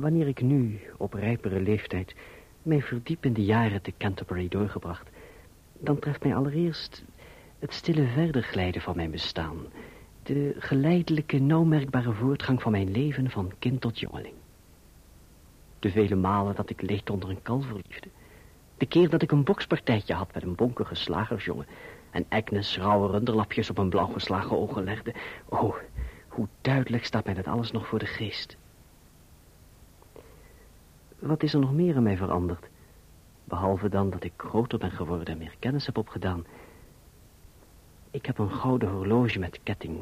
Wanneer ik nu, op rijpere leeftijd, mijn verdiepende jaren te Canterbury doorgebracht... dan treft mij allereerst het stille verder glijden van mijn bestaan... de geleidelijke, nauwmerkbare voortgang van mijn leven van kind tot jongeling. De vele malen dat ik leed onder een kalverliefde. De keer dat ik een bokspartijtje had met een bonkige slagersjongen... en Agnes rauwe runderlapjes op mijn blauw geslagen ogen legde. Oh, hoe duidelijk staat mij dat alles nog voor de geest. Wat is er nog meer in mij veranderd? Behalve dan dat ik groter ben geworden en meer kennis heb opgedaan. Ik heb een gouden horloge met ketting.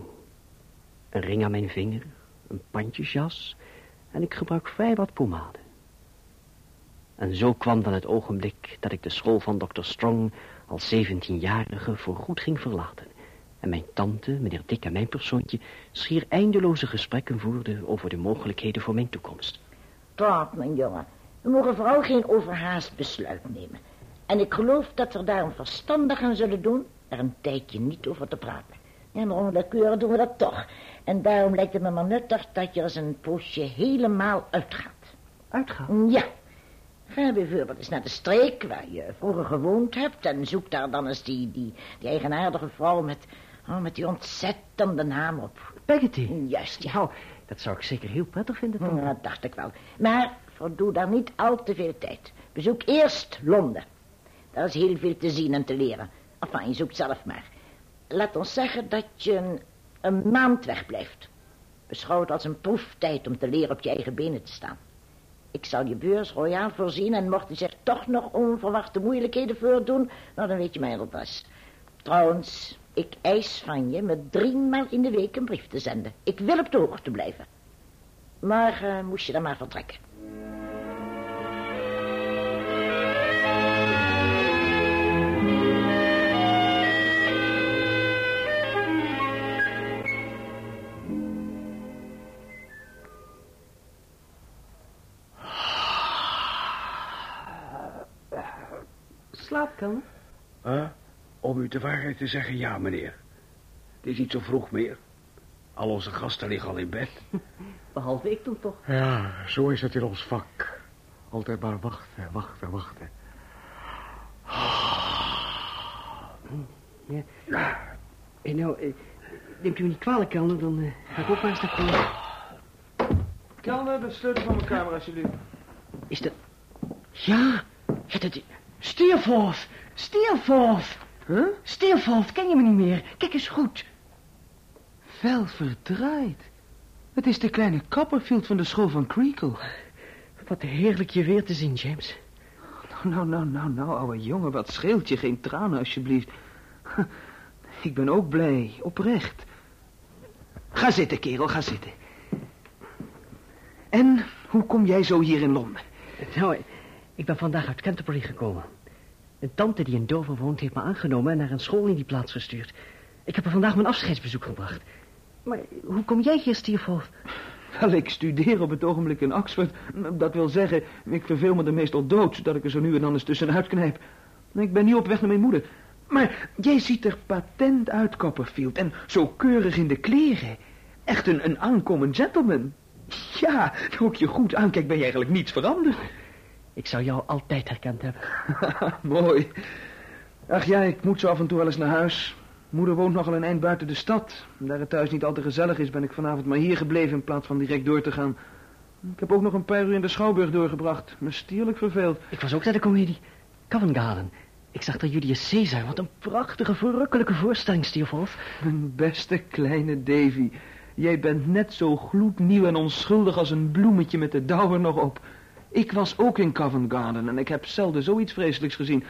Een ring aan mijn vinger, een pandjesjas... en ik gebruik vrij wat pomade. En zo kwam dan het ogenblik dat ik de school van Dr. Strong... als zeventienjarige voorgoed ging verlaten... en mijn tante, meneer Dick en mijn persoontje... schier eindeloze gesprekken voerden over de mogelijkheden voor mijn toekomst. Praat, mijn jongen. We mogen vooral geen overhaast besluit nemen. En ik geloof dat we daarom verstandig aan zullen doen... er een tijdje niet over te praten. En onwillekeurig doen we dat toch. En daarom lijkt het me maar nuttig dat je eens een poosje helemaal uitgaat. Uitgaan? Ja. Ga bijvoorbeeld eens naar de streek waar je vroeger gewoond hebt... en zoek daar dan eens die, die, die eigenaardige vrouw met, oh, met die ontzettende naam op. Peggotty? Juist, ja. Nou, dat zou ik zeker heel prettig vinden. tante. Dat dacht ik wel. Maar verdoe daar niet al te veel tijd. Bezoek eerst Londen. Daar is heel veel te zien en te leren. Enfin, je zoekt zelf maar. Laat ons zeggen dat je een, een maand wegblijft. Beschouw het als een proeftijd om te leren op je eigen benen te staan. Ik zal je beurs royaal voorzien en mochten zich toch nog onverwachte moeilijkheden voordoen, nou dan weet je mijn adres. Trouwens, ik eis van je me driemaal in de week een brief te zenden. Ik wil op de hoogte blijven. Morgen moest je dan maar vertrekken. Slaapkamer? Huh? Om u de waarheid te zeggen, ja, meneer. Het is niet zo vroeg meer. Al onze gasten liggen al in bed. Behalve ik toen toch. Ja, zo is het in ons vak. Altijd maar wachten, wachten, wachten. Ja. Eh, nou, eh, neemt u me niet kwalijk, Kelner, dan eh, ga ik ook maar eens naar komen. Kelner, de sleutel van mijn kamer, alsjeblieft. Is dat... Ja, ja dat... Steerforth! Steerforth! Huh? Ken je me niet meer? Kijk eens goed. Wel verdraaid. Het is de kleine Copperfield van de school van Creakle. Wat heerlijk je weer te zien, James. Nou, nou, nou, nou, ouwe jongen, wat scheelt je? Geen tranen, alsjeblieft. Ik ben ook blij, oprecht. Ga zitten, kerel, ga zitten. En hoe kom jij zo hier in Londen? Nou, ik ben vandaag uit Canterbury gekomen. Een tante die in Dover woont heeft me aangenomen en naar een school in die plaats gestuurd. Ik heb er vandaag mijn afscheidsbezoek gebracht. Maar hoe kom jij hier, Steerforth? Wel, ik studeer op het ogenblik in Oxford. Dat wil zeggen, ik verveel me er meestal dood... dat ik er zo nu en dan eens tussenuit knijp. Ik ben nu op weg naar mijn moeder. Maar jij ziet er patent uit, Copperfield. En zo keurig in de kleren. Echt een, een aankomend gentleman. Ja, ik je goed aankijk ben je eigenlijk niets veranderd. Ik zou jou altijd herkend hebben. Mooi. Ach ja, ik moet zo af en toe wel eens naar huis. Moeder woont nogal een eind buiten de stad. Daar het thuis niet al te gezellig is, ben ik vanavond maar hier gebleven in plaats van direct door te gaan. Ik heb ook nog een paar uur in de Schouwburg doorgebracht. Me stierlijk verveeld. Ik was ook naar de komedie. Covent Garden. Ik zag daar Julius Caesar. Wat een prachtige, verrukkelijke voorstelling, Steerforth. Mijn beste kleine Davy. Jij bent net zo gloednieuw en onschuldig als een bloemetje met de dauwer nog op. Ik was ook in Covent Garden en ik heb zelden zoiets vreselijks gezien.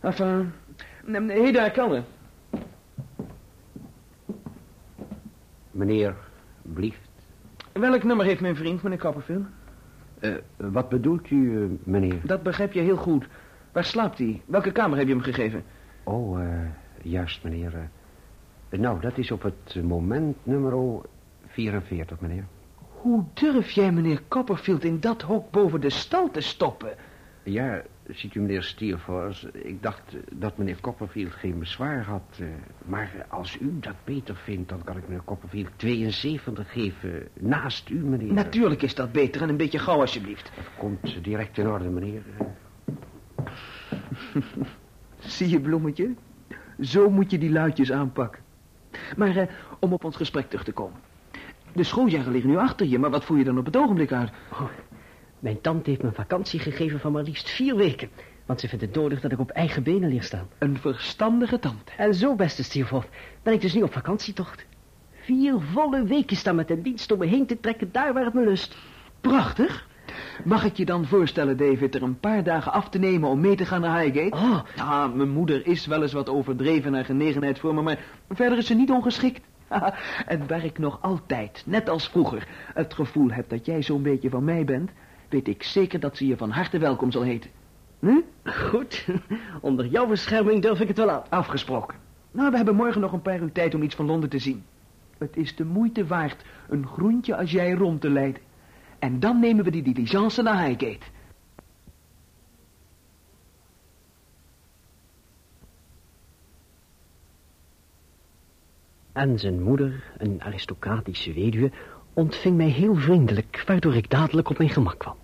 Enfin, hé daar, Kalle. Meneer, blieft. Welk nummer heeft mijn vriend, meneer Copperfield? Eh, wat bedoelt u, eh, meneer? Dat begrijp je heel goed. Waar slaapt hij? Welke kamer heb je hem gegeven? Oh, eh, juist, meneer. Nou, dat is op het moment nummer 44, meneer. Hoe durf jij meneer Copperfield in dat hok boven de stal te stoppen? Ja, ziet u, meneer Steerforth, ik dacht dat meneer Copperfield geen bezwaar had. eh, maar als u dat beter vindt, dan kan ik meneer Copperfield 72 geven naast u, meneer. Natuurlijk is dat beter en een beetje gauw alsjeblieft. Dat komt direct in orde, meneer. Zie je, bloemetje? Zo moet je die luidjes aanpakken. Maar eh, om op ons gesprek terug te komen. De schooljaren liggen nu achter je, maar wat voel je dan op het ogenblik uit? Oh, mijn tante heeft me een vakantie gegeven van maar liefst vier weken. Want ze vindt het nodig dat ik op eigen benen leer staan. Een verstandige tante. En zo, beste Steerforth, ben ik dus nu op vakantietocht. Vier volle weken staan met een dienst om me heen te trekken daar waar het me lust. Prachtig. Mag ik je dan voorstellen, David, er een paar dagen af te nemen om mee te gaan naar Highgate? Oh. Ja, mijn moeder is wel eens wat overdreven naar genegenheid voor me, maar verder is ze niet ongeschikt. en waar ik nog altijd, net als vroeger, het gevoel heb dat jij zo'n beetje van mij bent, weet ik zeker dat ze je van harte welkom zal heten. Hm? Goed, onder jouw bescherming durf ik het wel aan. Afgesproken. Nou, we hebben morgen nog een paar uur tijd om iets van Londen te zien. Het is de moeite waard een groentje als jij rond te leiden. En dan nemen we die diligence naar Highgate. En zijn moeder, een aristocratische weduwe, ontving mij heel vriendelijk, waardoor ik dadelijk op mijn gemak kwam.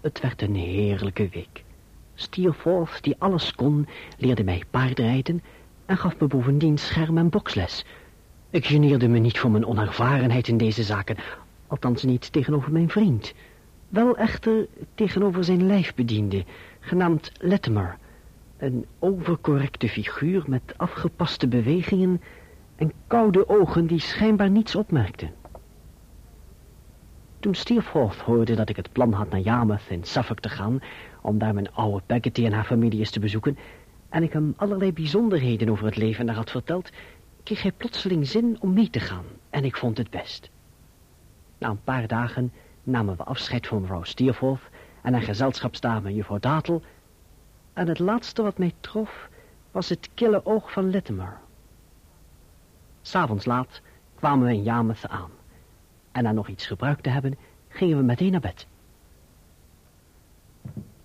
Het werd een heerlijke week. Steerforth, die alles kon, leerde mij paardrijden en gaf me bovendien scherm- en boksles. Ik geneerde me niet voor mijn onervarenheid in deze zaken, althans niet tegenover mijn vriend. Wel echter tegenover zijn lijfbediende, genaamd Latimer, een overcorrecte figuur met afgepaste bewegingen en koude ogen die schijnbaar niets opmerkten. Toen Steerforth hoorde dat ik het plan had naar Yarmouth in Suffolk te gaan, om daar mijn oude Peggotty en haar familie eens te bezoeken, en ik hem allerlei bijzonderheden over het leven daar had verteld, kreeg hij plotseling zin om mee te gaan, en ik vond het best. Na een paar dagen namen we afscheid van mevrouw Steerforth en haar gezelschapsdame juffrouw Datel, en het laatste wat mij trof was het kille oog van Latimer. S'avonds laat kwamen we in Yarmouth aan. En na nog iets gebruikt te hebben, gingen we meteen naar bed.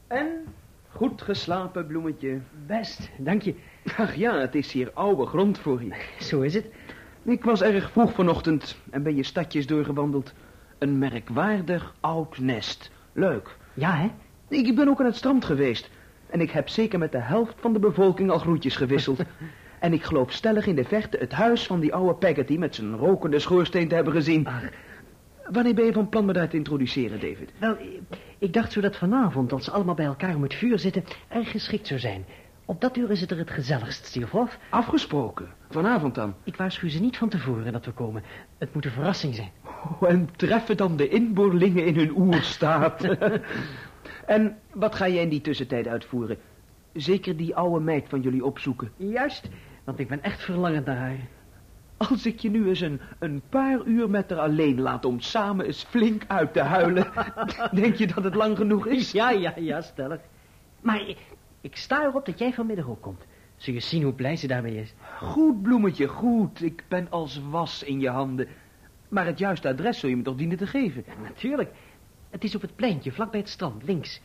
En goed geslapen, bloemetje. Best, dank je. Ach ja, het is hier oude grond voor je. Zo is het. Ik was erg vroeg vanochtend en ben je stadjes doorgewandeld. Een merkwaardig oud nest. Leuk. Ja, hè? Ik ben ook aan het strand geweest. En ik heb zeker met de helft van de bevolking al groetjes gewisseld. en ik geloof stellig in de verte het huis van die oude Peggotty met zijn rokende schoorsteen te hebben gezien. Ach. Wanneer ben je van plan me daar te introduceren, David? Wel, ik dacht zo dat vanavond, als ze allemaal bij elkaar om het vuur zitten, erg geschikt zou zijn. Op dat uur is het er het gezelligst, Steerforth. Afgesproken. Vanavond dan. Ik waarschuw ze niet van tevoren dat we komen. Het moet een verrassing zijn. Oh, en treffen dan de inboorlingen in hun oerstaat. en wat ga jij in die tussentijd uitvoeren? Zeker die oude meid van jullie opzoeken. Juist, want ik ben echt verlangend naar haar. Als ik je nu eens een, een paar uur met haar alleen laat om samen eens flink uit te huilen... denk je dat het lang genoeg is? Ja, ja, ja, stellig. Maar ik, ik sta erop dat jij vanmiddag ook komt. Zul je zien hoe blij ze daarmee is. Goed, bloemetje, goed. Ik ben als was in je handen. Maar het juiste adres zul je me toch dienen te geven? Ja, natuurlijk. Het is op het pleintje, vlakbij het strand, links.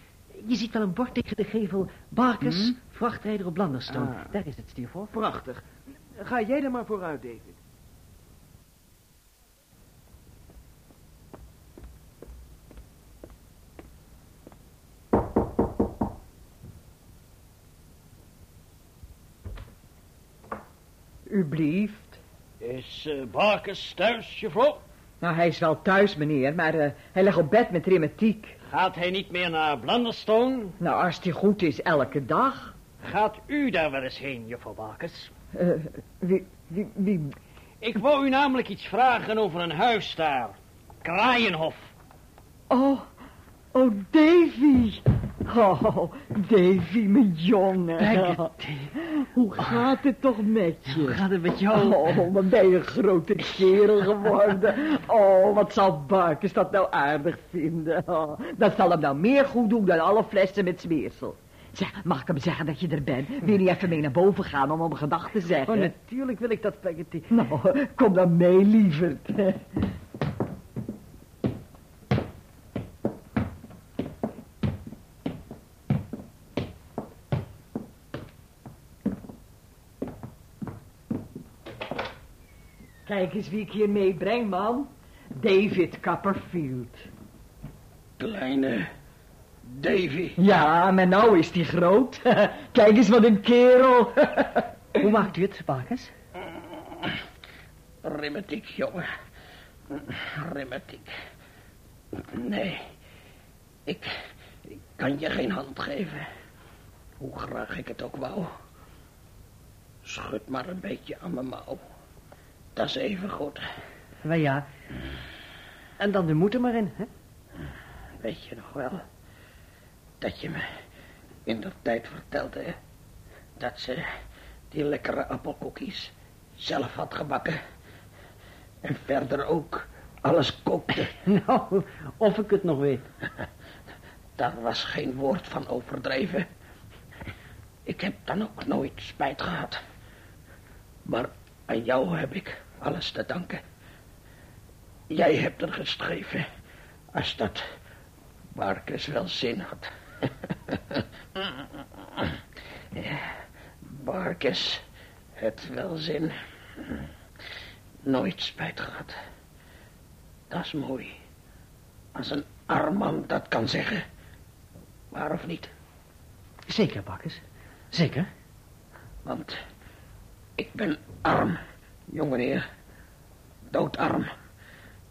Je ziet wel een bord tegen de gevel. Barkers, Hm? vrachtrijder op Blanderstone. Ah. Daar is het, Steerforth. Prachtig. Ga jij er maar vooruit, David. U blieft. Is uh, Barkers thuis, juffrouw? Nou, hij is wel thuis, meneer, maar eh, hij ligt op bed met rheumatiek. Gaat hij niet meer naar Blunderstone? Nou, als hij goed is, elke dag. Gaat u daar wel eens heen, juffrouw Barkers? Eh, wie, wie, wie... Ik wou u namelijk iets vragen over een huis daar. Kraaienhof. Oh, oh, Davy. Oh, Davy, mijn jongen. Peggotty. Hoe gaat het toch met je? Hoe gaat het met jou? Oh, wat ben je een grote kerel geworden. Oh, wat zal Barkers dat nou aardig vinden. Oh, dat zal hem nou meer goed doen dan alle flessen met smeersel. Zeg, mag ik hem zeggen dat je er bent? Wil je even mee naar boven gaan om hem gedag te zeggen? Oh, natuurlijk wil ik dat, Peggotty. Nou, kom dan mee, lieverd. Kijk eens wie ik hier meebreng, man. David Copperfield. Kleine Davy. Ja, maar nou is die groot. Kijk eens wat een kerel. Hoe maakt u het, Bakers? Rheumatiek, jongen. Rheumatiek. Nee, ik, ik kan je geen hand geven. Hoe graag ik het ook wou. Schud maar een beetje aan mijn mouw. Dat is even goed. Wel ja. En dan de moed er maar in, hè? Weet je nog wel dat je me in de tijd vertelde dat ze die lekkere appelkoekjes zelf had gebakken. En verder ook alles kookte. Nou, of ik het nog weet. Daar was geen woord van overdreven. Ik heb dan ook nooit spijt gehad. Maar aan jou heb ik alles te danken. Jij hebt er geschreven als dat Barkes wel zin had. Barkes het wel zin. Nooit spijt gehad. Dat is mooi. Als een arm man dat kan zeggen. Waar of niet? Zeker, Bakkes. Zeker. Want ik ben arm, jongeneer. Doodarm.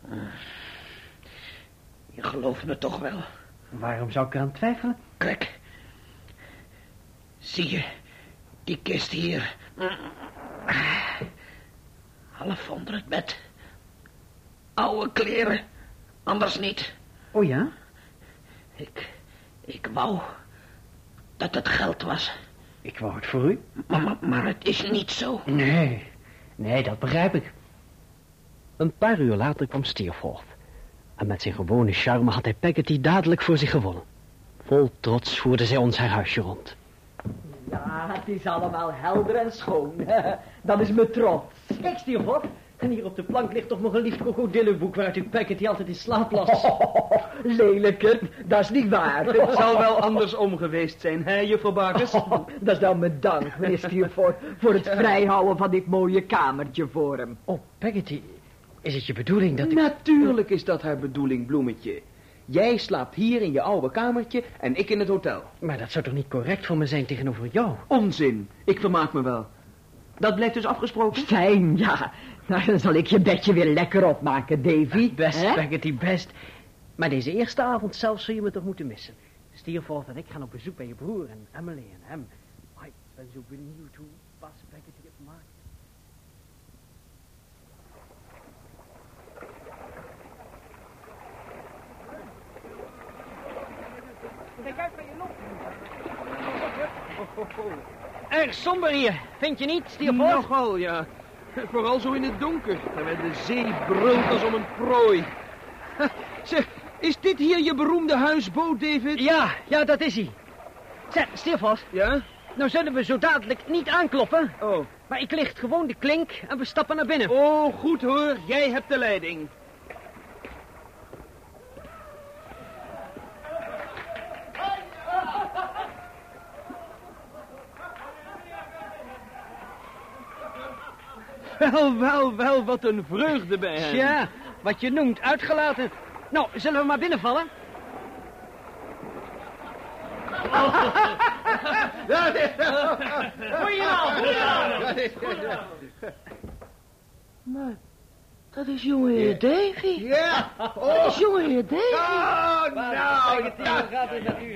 Eh, Je gelooft me toch wel. Waarom zou ik eraan twijfelen? Kijk. Zie je die kist hier? Half onder het bed. Oude kleren. Anders niet. Oh ja? Ik, ik wou dat het geld was. Ik wou het voor u. Maar, maar, maar het is niet zo. Nee, nee, dat begrijp ik. Een paar uur later kwam Steerforth. En met zijn gewone charme had hij Peggotty dadelijk voor zich gewonnen. Vol trots voerde zij ons haar huisje rond. Ja, het is allemaal helder en schoon. Dat is me trots. Kijk, Steerforth. En hier op de plank ligt toch nog een lief krokodillenboek... waaruit u Peggotty altijd in slaap las. Lelijke, dat is niet waar. Het zal wel andersom geweest zijn, hè, juffrouw Bakers? dat is dan mijn dank, meneer Stiervoort, voor het vrijhouden van dit mooie kamertje voor hem. Oh, Peggotty, is het je bedoeling dat ik... Natuurlijk is dat haar bedoeling, bloemetje. Jij slaapt hier in je oude kamertje en ik in het hotel. Maar dat zou toch niet correct voor me zijn tegenover jou? Onzin. Ik vermaak me wel. Dat blijft dus afgesproken? Fijn, ja. Nou, dan zal ik je bedje weer lekker opmaken, Davy. Best? Peggotty, best. Maar deze eerste avond zelf zul je me toch moeten missen. Steerforth en ik gaan op bezoek bij je broer en Emily en hem. Maar ik ben zo benieuwd hoe pas Peggotty het maakt. Erg somber hier, vind je niet, Steerforth? Nogal, ja. Vooral zo in het donker, terwijl de zee brult als om een prooi. Zeg, is dit hier je beroemde huisboot, David? Ja, ja, dat is hij. Zeg, Steerforth, Ja? nou zullen we zo dadelijk niet aankloppen. Oh. Maar ik licht gewoon de klink en we stappen naar binnen. Oh, goed hoor. Jij hebt de leiding. Wel, wel, wel, wat een vreugde bij hen. Ja, wat je noemt, uitgelaten. Nou, zullen we maar binnenvallen? Dat is jongeheer Davy. Ja, Dat is jongeheer Davy. Oh, nou,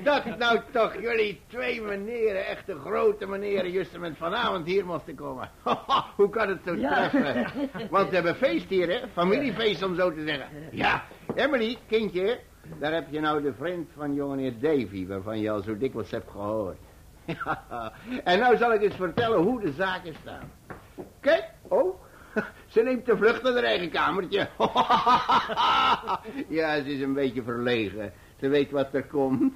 dat, dat nou toch jullie twee meneren, echte grote meneren, juist met vanavond hier moesten komen. Hoe kan het zo treffen? Want we hebben feest hier, hè? Familiefeest om zo te zeggen. Ja, Emily, kindje, daar heb je nou de vriend van jongeheer Davy, waarvan je al zo dikwijls hebt gehoord. Ja, en nou zal ik eens vertellen hoe de zaken staan. Kijk, oh, ze neemt de vlucht naar haar eigen kamertje. ja, ze is een beetje verlegen. Ze weet wat er komt.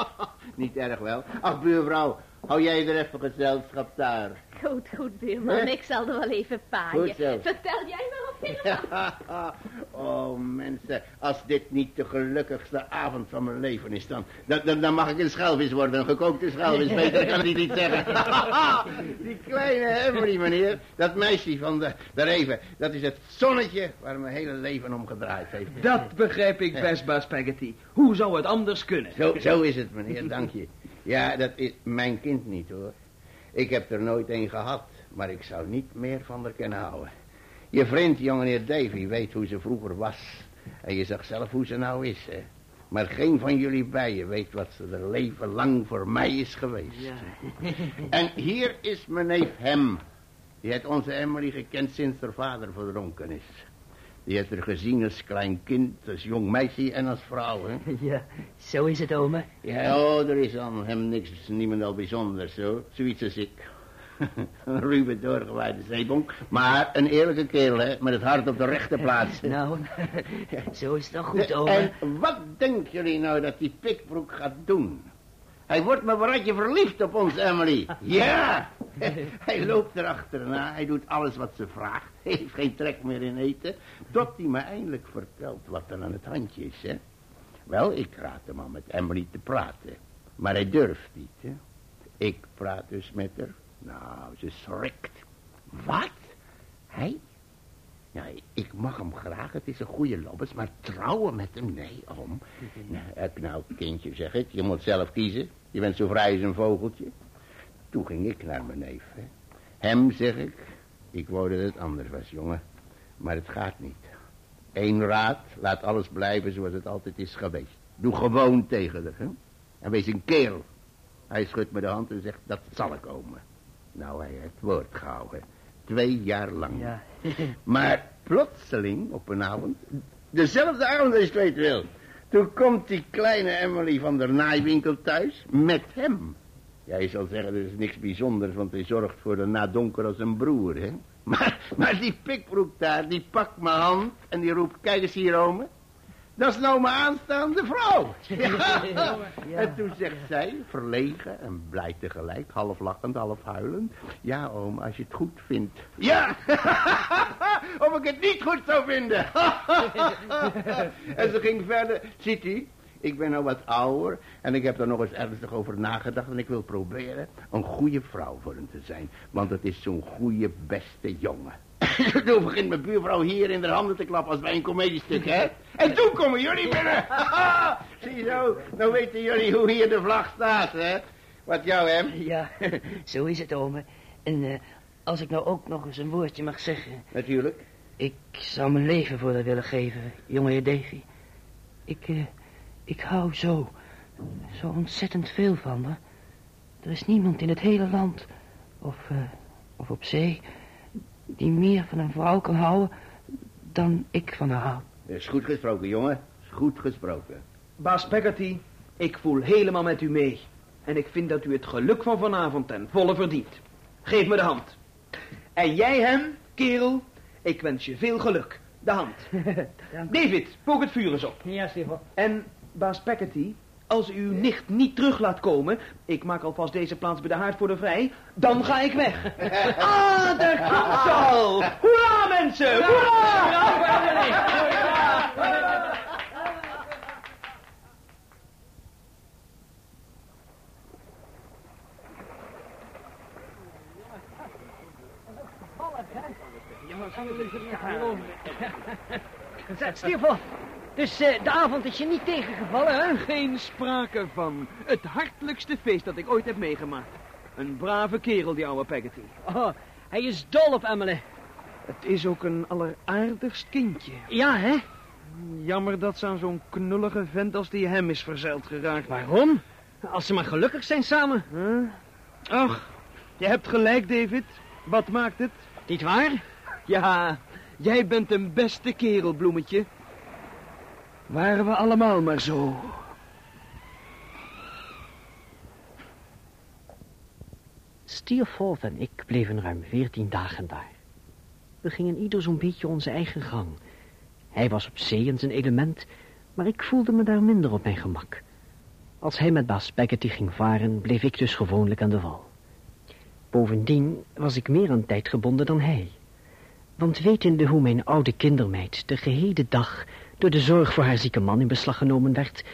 Niet erg wel. Ach, buurvrouw, hou jij er even gezelschap daar. Goed, goed, buurman. Hè? Ik zal er wel even Goed paaien. zo. Vertel jij maar op Willem. Oh, mensen, als dit niet de gelukkigste avond van mijn leven is, dan, dan, dan mag ik een schelvis worden, een gekookte schelvis, beter kan ik niet zeggen. Die kleine Emily, meneer, dat meisje van de, de Reven, dat is het zonnetje waar mijn hele leven om gedraaid heeft. Dat begrijp ik best, Baas Spaghetti. Hoe zou het anders kunnen? Zo, zo is het, meneer, dank je. Ja, dat is mijn kind niet, hoor. Ik heb er nooit een gehad, maar ik zou niet meer van haar kunnen houden. Je vriend, jongeneer Davy, weet hoe ze vroeger was. En je zag zelf hoe ze nou is, hè. Maar geen van jullie bijen weet wat ze er leven lang voor mij is geweest. En hier is mijn neef Hem. Die heeft onze Emily gekend sinds haar vader verdronken is. Die heeft er gezien als klein kind, als jong meisje en als vrouw, hè. Ja, zo is het, oma. Ja, oh, er is aan hem niks, niemand al bijzonders, zo. Zoiets als ik. een ruwe doorgewaaide zeebonk. Maar een eerlijke kerel, hè, met het hart op de rechte plaats. Nou, zo is het dan goed, oma. En wat denken jullie nou dat die pikbroek gaat doen? Hij wordt me waaratje verliefd op ons Emily. Ja! Hij loopt erachterna, hij doet alles wat ze vraagt. Hij heeft geen trek meer in eten. Tot hij me eindelijk vertelt wat er aan het handje is, hè. Wel, ik raad hem al met Emily te praten. Maar hij durft niet, hè. Ik praat dus met haar. Nou, ze schrikt. Wat? Hij? Ja, ik mag hem graag, het is een goede lobbes, maar trouwen met hem, nee, om. Nou, nou, kindje, zeg ik, je moet zelf kiezen. Je bent zo vrij als een vogeltje. Toen ging ik naar mijn neef, hè. Hem, zeg ik, ik wou dat het anders was, jongen. Maar het gaat niet. Eén raad, laat alles blijven zoals het altijd is geweest. Doe gewoon tegen haar, hè. En wees een kerel. Hij schudt me de hand en zegt, dat zal er komen. Nou, hij heeft woord gehouden. Twee jaar lang. Ja. Maar plotseling, op een avond, dezelfde avond als je het weet wil. Toen komt die kleine Emily van der naaiwinkel thuis met hem. Ja, je zal zeggen, er is niks bijzonders, want hij zorgt voor de nadonker als een broer, hè. Maar, maar die pikbroek daar, die pakt mijn hand en die roept, kijk eens hier, ome. Dat is nou mijn aanstaande vrouw. Ja. En toen zegt zij, verlegen en blij tegelijk, half lachend, half huilend. Ja, oom, als je het goed vindt. Ja! of ik het niet goed zou vinden. en ze ging verder. Ziet u, ik ben nou wat ouder en ik heb er nog eens ernstig over nagedacht en ik wil proberen een goede vrouw voor hem te zijn. Want het is zo'n goede, beste jongen. toen begint mijn buurvrouw hier in de handen te klappen als bij een comediestuk, hè? En toen komen jullie binnen. Zie zo, nou weten jullie hoe hier de vlag staat, hè? Wat jou, hem? Ja, zo is het, oma. En eh, als ik nou ook nog eens een woordje mag zeggen... Natuurlijk. Ik zou mijn leven voor haar willen geven, jongeheer Davy. Ik, eh, ik hou zo, zo ontzettend veel van haar. Er is niemand in het hele land, of, eh, of op zee, die meer van een vrouw kan houden dan ik van haar hou. Is goed gesproken, jongen. Is goed gesproken. Baas Peggotty, ik voel helemaal met u mee. En ik vind dat u het geluk van vanavond ten volle verdient. Geef me de hand. En jij hem, kerel, ik wens je veel geluk. De hand. David, pook het vuur eens op. Ja, Stefan. En baas Peggotty, als u uw nicht niet terug laat komen... ik maak alvast deze plaats bij de haard voor de vrij... dan ga ik weg. ah, daar komt ze al! Hoera, mensen! Hoera! Stefan, dus eh, de avond is je niet tegengevallen, hè? Geen sprake van. Het hartelijkste feest dat ik ooit heb meegemaakt. Een brave kerel, die oude Peggotty. Oh, hij is dol op Emily. Het is ook een alleraardigst kindje. Ja, hè? Jammer dat ze aan zo'n knullige vent als die hem is verzeild geraakt. Waarom? Als ze maar gelukkig zijn samen. Huh? Ach, je hebt gelijk, David. Wat maakt het? Niet waar? Ja, jij bent een beste kerel, bloemetje. Waren we allemaal maar zo. Steerforth en ik bleven ruim veertien dagen daar. We gingen ieder zo'n beetje onze eigen gang. Hij was op zee in zijn element, maar ik voelde me daar minder op mijn gemak. Als hij met baas Peggotty ging varen, bleef ik dus gewoonlijk aan de wal. Bovendien was ik meer aan tijd gebonden dan hij. Want wetende hoe mijn oude kindermeid de gehele dag door de zorg voor haar zieke man in beslag genomen werd,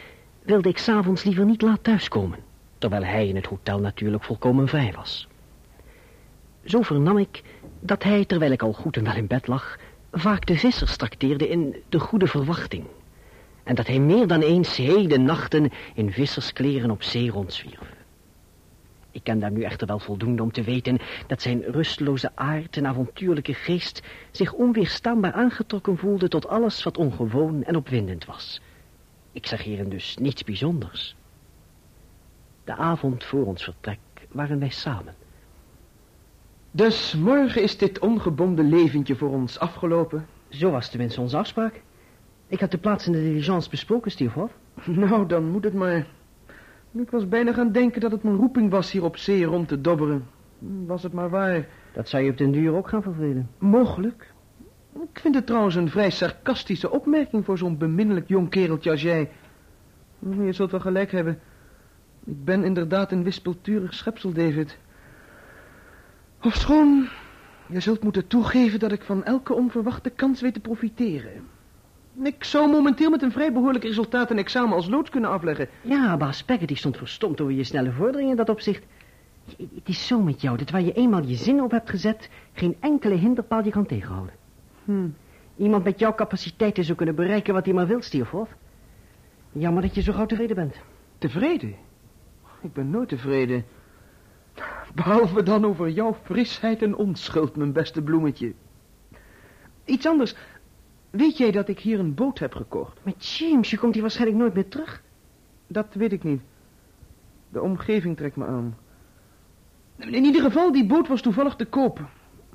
wilde ik s'avonds liever niet laat thuiskomen, terwijl hij in het hotel natuurlijk volkomen vrij was. Zo vernam ik dat hij, terwijl ik al goed en wel in bed lag, vaak de vissers trakteerde in de goede verwachting. En dat hij meer dan eens hele nachten in visserskleren op zee rondzwierf. Ik ken daar nu echter wel voldoende om te weten dat zijn rusteloze aard en avontuurlijke geest zich onweerstaanbaar aangetrokken voelde tot alles wat ongewoon en opwindend was. Ik zeg hierin dus niets bijzonders. De avond voor ons vertrek waren wij samen. Dus morgen is dit ongebonden leventje voor ons afgelopen? Zo was tenminste onze afspraak. Ik had de plaats in de diligence besproken, Stierhoff. Nou, dan moet het maar. Ik was bijna gaan denken dat het mijn roeping was hier op zee rond te dobberen. Was het maar waar. Dat zou je op den duur ook gaan vervelen. Mogelijk. Ik vind het trouwens een vrij sarcastische opmerking voor zo'n beminnelijk jong kereltje als jij. Je zult wel gelijk hebben. Ik ben inderdaad een wispelturig schepsel, David. Ofschoon, je zult moeten toegeven dat ik van elke onverwachte kans weet te profiteren. Ik zou momenteel met een vrij behoorlijk resultaat een examen als loods kunnen afleggen. Ja, baas die stond verstomd over je snelle vordering in dat opzicht. Het is zo met jou, dat waar je eenmaal je zin op hebt gezet... geen enkele hinderpaal je kan tegenhouden. Hm. Iemand met jouw capaciteiten zou kunnen bereiken wat hij maar wil, Stierhoff. Jammer dat je zo gauw tevreden bent. Tevreden? Ik ben nooit tevreden. Behalve dan over jouw frisheid en onschuld, mijn beste bloemetje. Iets anders. Weet jij dat ik hier een boot heb gekocht? Maar James, je komt hier waarschijnlijk nooit meer terug. Dat weet ik niet. De omgeving trekt me aan. In ieder geval, die boot was toevallig te koop.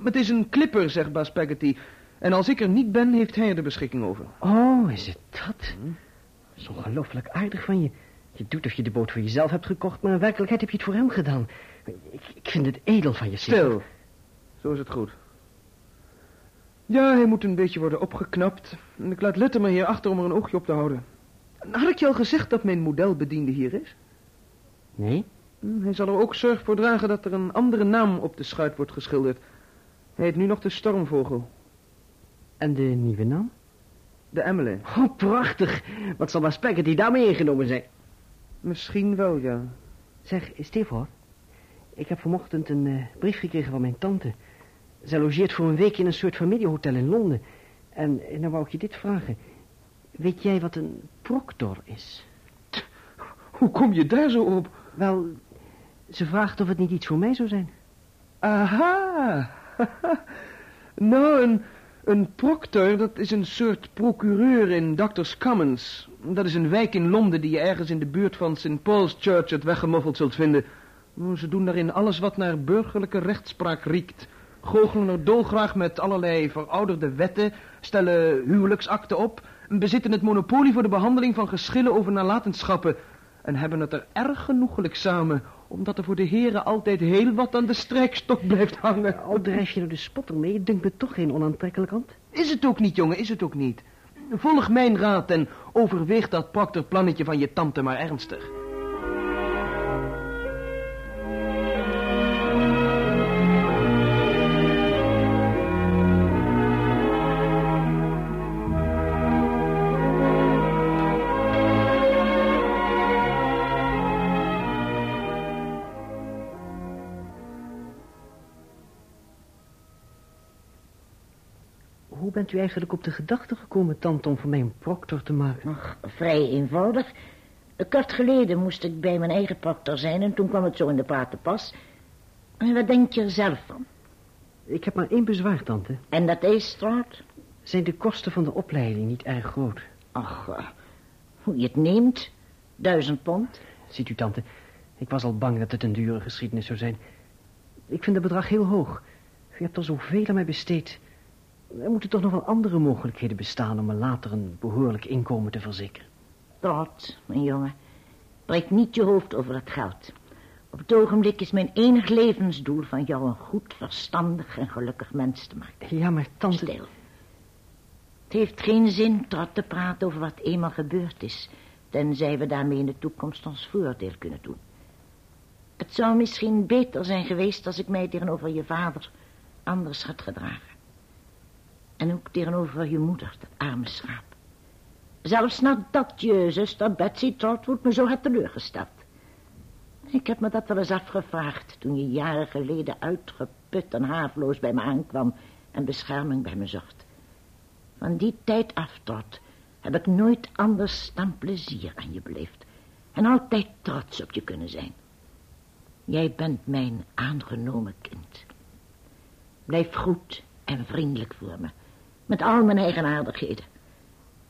Het is een clipper, zegt Bas Spaghetti. En als ik er niet ben, heeft hij er de beschikking over. Oh, is het dat? Hm? Dat is ongelooflijk aardig van je. Je doet of je de boot voor jezelf hebt gekocht, maar in werkelijkheid heb je het voor hem gedaan. Ik, ik vind het edel van je, Stil. Zo is het goed. Ja, hij moet een beetje worden opgeknapt. Ik laat Letter maar hier achter om er een oogje op te houden. Had ik je al gezegd dat mijn modelbediende hier is? Nee. Hm, hij zal er ook zorg voor dragen dat er een andere naam op de schuit wordt geschilderd. Hij heet nu nog de Stormvogel. En de nieuwe naam? De Emily. Oh, prachtig. Wat zal maar die daarmee ingenomen zijn? Misschien wel, ja. Zeg, Stefan, ik heb vanochtend een uh, brief gekregen van mijn tante. Zij logeert voor een week in een soort familiehotel in Londen. En, en dan wou ik je dit vragen. Weet jij wat een proctor is? Hoe kom je daar zo op? Wel, ze vraagt of het niet iets voor mij zou zijn. Aha. nou, een, een proctor, dat is een soort procureur in Doctors Commons. Dat is een wijk in Londen die je ergens in de buurt van St. Paul's Church het weggemoffeld zult vinden. Ze doen daarin alles wat naar burgerlijke rechtspraak riekt goochelen er dolgraag met allerlei verouderde wetten, stellen huwelijksakten op, bezitten het monopolie voor de behandeling van geschillen over nalatenschappen en hebben het er erg genoegelijk samen, omdat er voor de heren altijd heel wat aan de strijkstok blijft hangen. Al drijf je nou de spotter mee, denkt me toch geen onaantrekkelijk hand. Is het ook niet, jongen, is het ook niet. Volg mijn raad en overweeg dat plannetje van je tante maar ernstig. Bent u eigenlijk op de gedachte gekomen, tante, om voor mij een proctor te maken? Ach, vrij eenvoudig. Kort geleden moest ik bij mijn eigen proctor zijn en toen kwam het zo in de praten pas. En wat denk je er zelf van? Ik heb maar één bezwaar, tante. En dat is, Straat? Zijn de kosten van de opleiding niet erg groot? Ach, uh, hoe je het neemt. Duizend pond. Ziet u, tante, ik was al bang dat het een dure geschiedenis zou zijn. Ik vind het bedrag heel hoog. U hebt al zoveel aan mij besteed. Er moeten toch nog wel andere mogelijkheden bestaan om me later een behoorlijk inkomen te verzekeren. Tot, mijn jongen. Breek niet je hoofd over het geld. Op het ogenblik is mijn enig levensdoel van jou een goed, verstandig en gelukkig mens te maken. Ja, maar tante... Stil. Het heeft geen zin tot te praten over wat eenmaal gebeurd is... tenzij we daarmee in de toekomst ons voordeel kunnen doen. Het zou misschien beter zijn geweest als ik mij tegenover je vader anders had gedragen. En ook tegenover je moeder, dat arme schaap. Zelfs nadat je zuster Betsy Trotwood me zo had teleurgesteld. Ik heb me dat wel eens afgevraagd toen je jaren geleden uitgeput en haafloos bij me aankwam en bescherming bij me zocht. Van die tijd af tot heb ik nooit anders dan plezier aan je beleefd en altijd trots op je kunnen zijn. Jij bent mijn aangenomen kind. Blijf goed en vriendelijk voor me, met al mijn eigenaardigheden.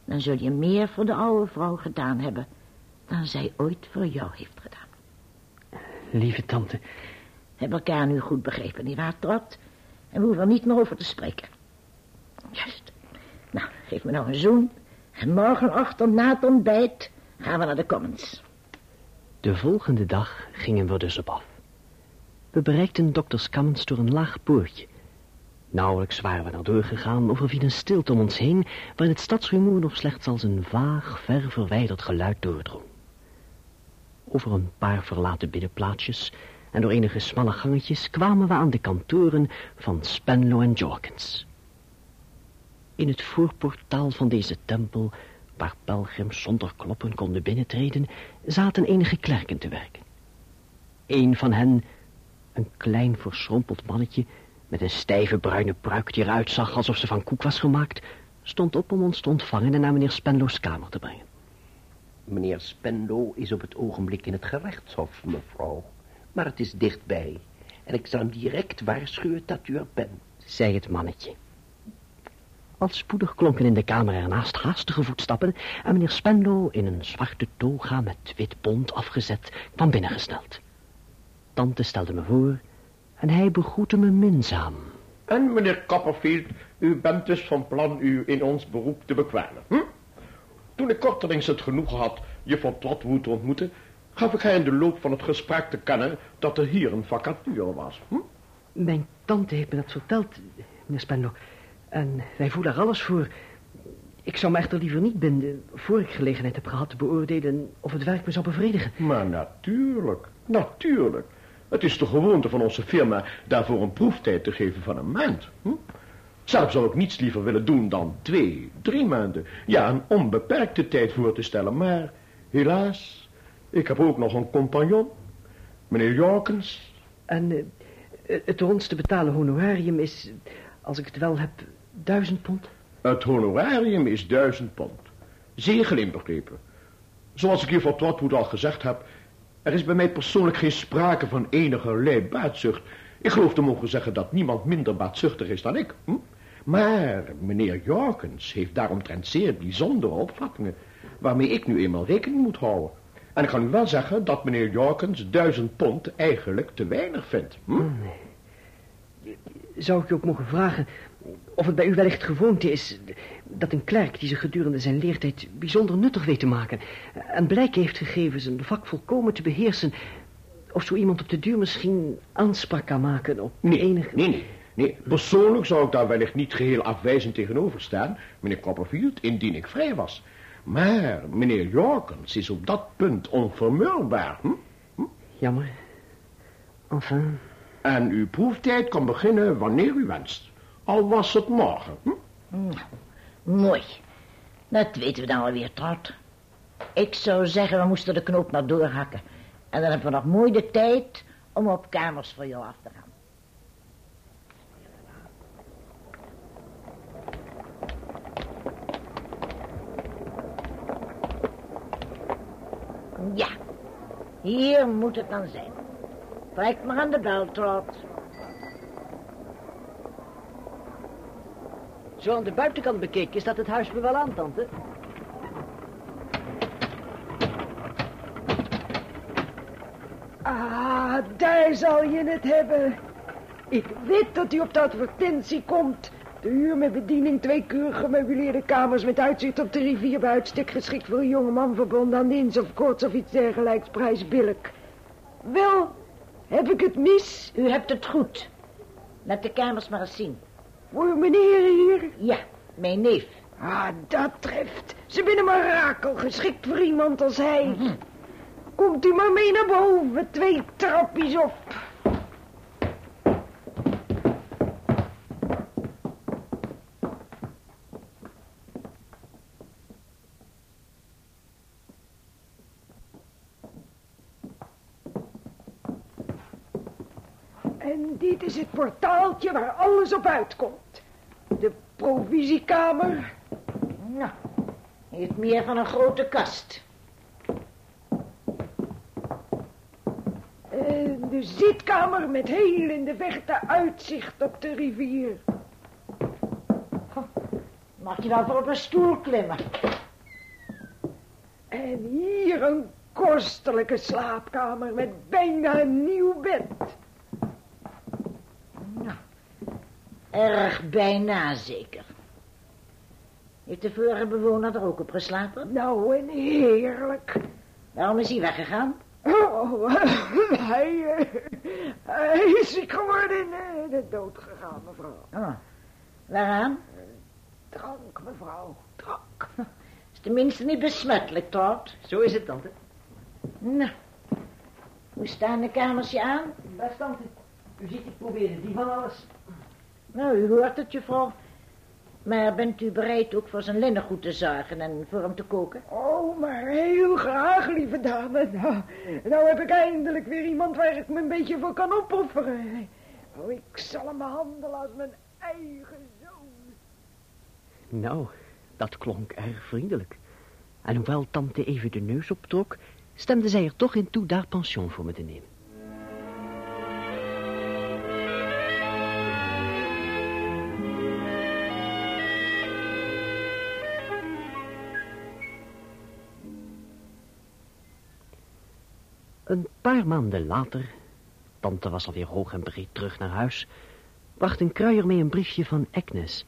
Dan zul je meer voor de oude vrouw gedaan hebben dan zij ooit voor jou heeft gedaan. Lieve tante. Heb elkaar nu goed begrepen, nietwaar, Trot? En we hoeven er niet meer over te spreken. Juist. Nou, geef me nou een zoen. En morgenochtend na het ontbijt gaan we naar de Commons. De volgende dag gingen we dus op af. We bereikten dokters Commons door een laag poortje. Nauwelijks waren we er doorgegaan of er viel een stilte om ons heen... waarin het stadsrumoer nog slechts als een vaag, ver verwijderd geluid doordrong. Over een paar verlaten binnenplaatsjes en door enige smalle gangetjes kwamen we aan de kantoren van Spenlow en Jorkins. In het voorportaal van deze tempel, waar pelgrims zonder kloppen konden binnentreden, zaten enige klerken te werken. Een van hen, een klein verschrompeld mannetje met een stijve bruine pruik die eruit zag alsof ze van koek was gemaakt, stond op om ons te ontvangen en naar meneer Spenlow's kamer te brengen. Meneer Spenlow is op het ogenblik in het gerechtshof, mevrouw. Maar het is dichtbij. En ik zal hem direct waarschuwen dat u er bent. zei het mannetje. Al spoedig klonken in de kamer ernaast haastige voetstappen... en meneer Spenlow in een zwarte toga met wit bont afgezet kwam binnengesneld. Tante stelde me voor en hij begroette me minzaam. En meneer Copperfield, u bent dus van plan u in ons beroep te bekwamen, hm? Toen ik kortelings het genoegen had juffrouw Trotwood te ontmoeten... gaf ik haar in de loop van het gesprek te kennen dat er hier een vacature was, hm? Mijn tante heeft me dat verteld, meneer Spenlow. En wij voelen er alles voor. Ik zou me echter liever niet binden... voor ik gelegenheid heb gehad te beoordelen... of het werk me zou bevredigen. Maar natuurlijk, natuurlijk. Het is de gewoonte van onze firma daarvoor een proeftijd te geven van een maand. Hm? Zelf zou ik niets liever willen doen dan twee, drie maanden. Ja, een onbeperkte tijd voor te stellen. Maar helaas, ik heb ook nog een compagnon. Meneer Jorkens. En uh, het ons te betalen honorarium is, als ik het wel heb, duizend pond? Het honorarium is duizend pond. Zeer gelijk begrepen. Zoals ik juffrouw Trotwood al gezegd heb... er is bij mij persoonlijk geen sprake van enige baatzucht. Ik geloof te mogen zeggen dat niemand minder baatzuchtig is dan ik. Hm? Maar meneer Jorkens heeft daaromtrent zeer bijzondere opvattingen... waarmee ik nu eenmaal rekening moet houden. En ik kan u wel zeggen dat meneer Jorkens duizend pond eigenlijk te weinig vindt. Hm? Zou ik u ook mogen vragen of het bij u wellicht gewoonte is... dat een klerk die zich gedurende zijn leertijd bijzonder nuttig weet te maken... en blijk heeft gegeven zijn vak volkomen te beheersen... of zo iemand op de duur misschien aanspraak kan maken op nee, enige... Nee, nee, nee. Persoonlijk zou ik daar wellicht niet geheel afwijzend tegenover staan... meneer Copperfield, indien ik vrij was... Maar meneer Jorkens is op dat punt onvermurbaar. Hm? Hm? Jammer. Enfin. En uw proeftijd kan beginnen wanneer u wenst. Al was het morgen. Hm? Mooi. Dat weten we dan alweer, Trot. Ik zou zeggen, we moesten de knoop maar doorhakken. En dan hebben we nog mooi de tijd om op kamers voor jou af te gaan. Ja, hier moet het dan zijn. Trek maar aan de bel, Trot. Zo aan de buitenkant bekeken is dat het huis me wel aan, tante. Ah, daar zal je het hebben. Ik weet dat u op de advertentie komt. De huur met bediening, twee keurig gemeubileerde kamers met uitzicht op de rivier bij geschikt voor een jongeman verbonden aan dienst of koorts of iets dergelijks, prijsbillig. Wel, heb ik het mis? U hebt het goed. Laat de kamers maar eens zien. Voor meneer hier? Ja, mijn neef. Ah, dat treft. Ze binnen maar rakel, geschikt voor iemand als hij. Komt u maar mee naar boven, twee trapjes op. En dit is het portaaltje waar alles op uitkomt. De provisiekamer. Nou, heeft meer van een grote kast. En de zitkamer met heel in de verte uitzicht op de rivier. Mag je dan voor op een stoel klimmen? En hier een kostelijke slaapkamer met bijna een nieuw bed. Nou, erg bijna zeker. Heeft de vorige bewoner er ook op geslapen? Nou, en heerlijk. Waarom is hij weggegaan? Oh, hij, eh, hij is ziek geworden en eh, de dood gegaan, mevrouw. Oh, waaraan? Drank, mevrouw, drank. Is tenminste niet besmettelijk, Todd. Zo is het, tante. Nou, hoe staan de kamers je aan? Best, tante. U ziet, ik probeerde die van alles. Nou, u hoort het, juffrouw. Maar bent u bereid ook voor zijn linnengoed te zorgen en voor hem te koken? Oh, maar heel graag, lieve dame. Nou, nou heb ik eindelijk weer iemand waar ik me een beetje voor kan opofferen. Oh, ik zal hem behandelen als mijn eigen zoon. Nou, dat klonk erg vriendelijk. En hoewel tante even de neus optrok, stemde zij er toch in toe daar pension voor me te nemen. Een paar maanden later, tante was alweer hoog en breed terug naar huis, bracht een kruier mee een briefje van Agnes,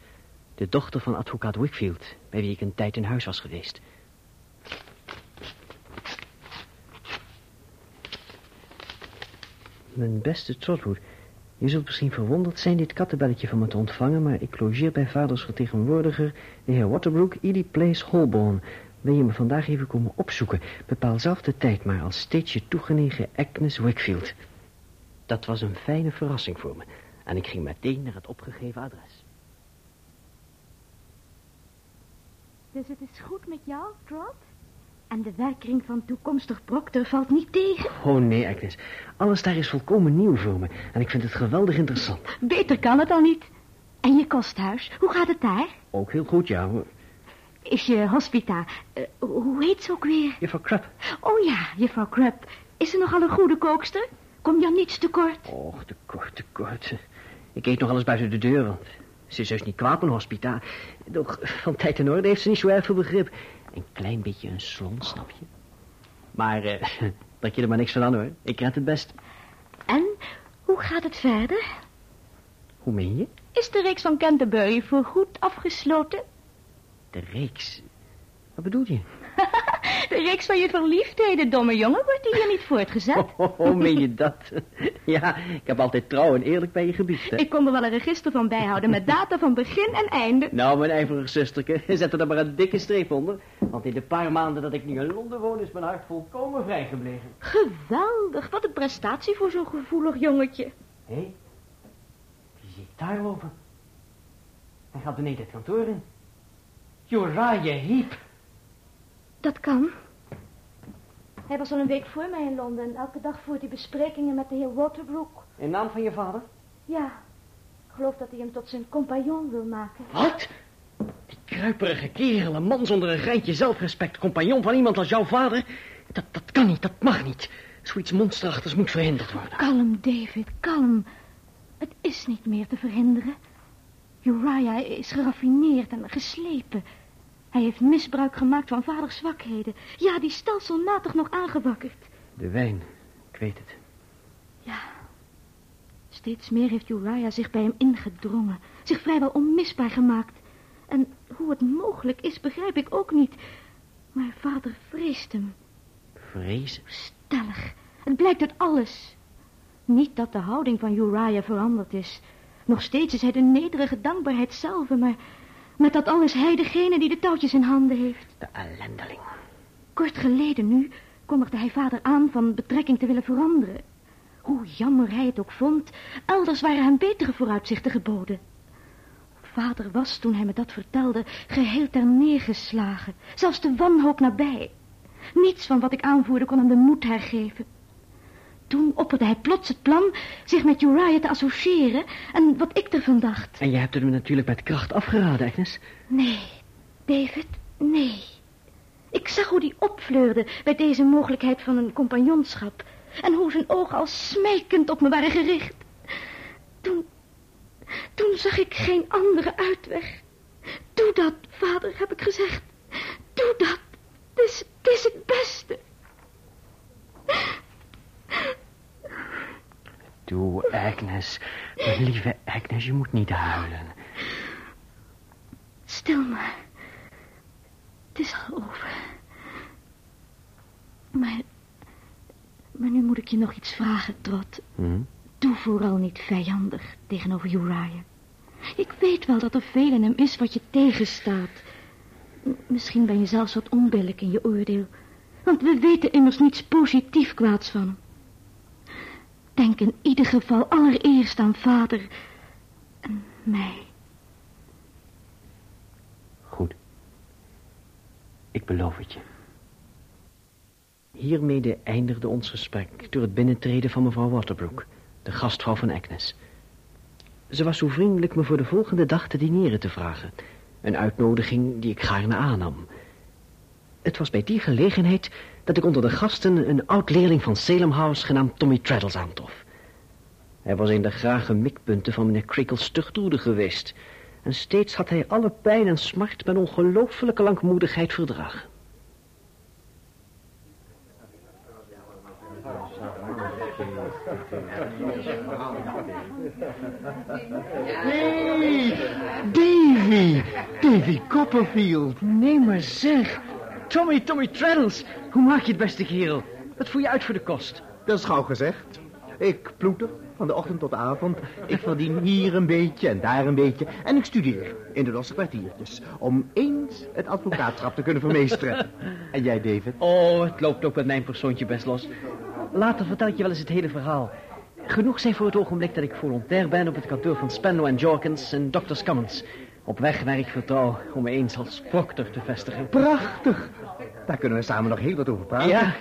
de dochter van advocaat Wickfield, bij wie ik een tijd in huis was geweest. Mijn beste Trotwood, je zult misschien verwonderd zijn dit kattenbelletje van me te ontvangen, maar ik logeer bij vaders vertegenwoordiger, de heer Waterbrook, Ely Place, Holborn. Wil je me vandaag even komen opzoeken? Bepaal zelf de tijd maar als steeds je toegenegen Agnes Wickfield. Dat was een fijne verrassing voor me en ik ging meteen naar het opgegeven adres. Dus het is goed met jou, Trot? En de werking van toekomstig Proctor valt niet tegen? Oh nee, Agnes. Alles daar is volkomen nieuw voor me en ik vind het geweldig interessant. Beter kan het al niet. En je kosthuis, hoe gaat het daar? Ook heel goed, ja. Is je hospita, eh, hoe heet ze ook weer? Juffrouw Crab. Oh ja, juffrouw Crab. Is ze nogal een goede kookster? Kom je aan niets tekort? Och, tekort, tekort. Ik eet nog alles buiten de deur, want ze is heus niet kwaad, een hospita. Doch van tijd en orde heeft ze niet zo erg veel begrip. Een klein beetje een slon, snap je? Maar, eh, trek je er maar niks van aan, hoor. Ik red het best. En, hoe gaat het verder? Hoe meen je? Is de reeks van Canterbury voorgoed afgesloten? De reeks? Wat bedoel je? de reeks van je verliefdheden, domme jongen, wordt die hier niet voortgezet? Oh, oh, meen je dat? ja, ik heb altijd trouw en eerlijk bij je gebied. Hè? Ik kon er wel een register van bijhouden met data van begin en einde. Nou, mijn ijverige zusterke, zet er dan maar een dikke streep onder. Want in de paar maanden dat ik nu in Londen woon, is mijn hart volkomen vrijgebleven. Geweldig, wat een prestatie voor zo'n gevoelig jongetje. Hé, hey, wie zie ik daar lopen? Hij gaat beneden het kantoor in. Uriah Heep. Dat kan. Hij was al een week voor mij in Londen en elke dag voert hij besprekingen met de heer Waterbrook. In naam van je vader? Ja. Ik geloof dat hij hem tot zijn compagnon wil maken. Wat? Die kruiperige kerel, een man zonder een greintje zelfrespect, compagnon van iemand als jouw vader? Dat, dat kan niet, dat mag niet. Zoiets monsterachtigs moet verhinderd worden. Kalm, David, kalm. Het is niet meer te verhinderen. Uriah is geraffineerd en geslepen. Hij heeft misbruik gemaakt van vaders zwakheden. Ja, die stelselmatig nog aangewakkerd. De wijn, ik weet het. Ja. Steeds meer heeft Uriah zich bij hem ingedrongen. Zich vrijwel onmisbaar gemaakt. En hoe het mogelijk is, begrijp ik ook niet. Maar vader vreest hem. Vrezen? Stellig. Het blijkt uit alles. Niet dat de houding van Uriah veranderd is. Nog steeds is hij de nederige dankbaarheid zelf, maar... Met dat alles hij degene die de touwtjes in handen heeft. De ellendeling. Kort geleden nu kondigde hij vader aan van betrekking te willen veranderen. Hoe jammer hij het ook vond, elders waren hem betere vooruitzichten geboden. Vader was, toen hij me dat vertelde, geheel ter neergeslagen. Zelfs de wanhoop nabij. Niets van wat ik aanvoerde kon hem de moed hergeven. Toen opperde hij plots het plan zich met Uriah te associëren en wat ik ervan dacht. En je hebt het hem natuurlijk met kracht afgeraden, Agnes. Nee, David, nee. Ik zag hoe hij opfleurde bij deze mogelijkheid van een compagnonschap. En hoe zijn ogen al smekend op me waren gericht. Toen, toen zag ik geen andere uitweg. Doe dat, vader, heb ik gezegd. Doe dat. Het is, het is het beste. Doe, Agnes. Mijn lieve Agnes, je moet niet huilen. Stil maar. Het is al over. Maar... Maar nu moet ik je nog iets vragen, Trot. Hm? Doe vooral niet vijandig tegenover Uriah. Ik weet wel dat er veel in hem is wat je tegenstaat. Misschien ben je zelfs wat onbillijk in je oordeel. Want we weten immers niets positief kwaads van hem. Denk in ieder geval allereerst aan vader en mij. Goed. Ik beloof het je. Hiermede eindigde ons gesprek door het binnentreden van mevrouw Waterbrook, de gastvrouw van Agnes. Ze was zo vriendelijk me voor de volgende dag te dineren te vragen. Een uitnodiging die ik gaarne aannam. Het was bij die gelegenheid dat ik onder de gasten een oud-leerling van Salem House genaamd Tommy Traddles aantrof. Hij was een der grage mikpunten van meneer Crickle's tuchtdoede geweest. En steeds had hij alle pijn en smart met ongelooflijke langmoedigheid verdragen. Hey, Davy. Davy Copperfield. Nee, maar zeg. Tommy, Tommy Traddles. Hoe maak je het beste, kerel? Wat voer je uit voor de kost? Dat is gauw gezegd. Ik ploeter van de ochtend tot de avond. Ik verdien hier een beetje en daar een beetje. En ik studeer in de losse kwartiertjes. Om eens het advocaatschap te kunnen vermeesteren. En jij, David? Oh, het loopt ook met mijn persoontje best los. Later vertel ik je wel eens het hele verhaal. Genoeg zijn voor het ogenblik dat ik volontair ben op het kantoor van Spenlow en Jorkins en Doctors Commons. Op weg naar ik vertrouw om me eens als proctor te vestigen. Prachtig. Daar kunnen we samen nog heel wat over praten. Ja.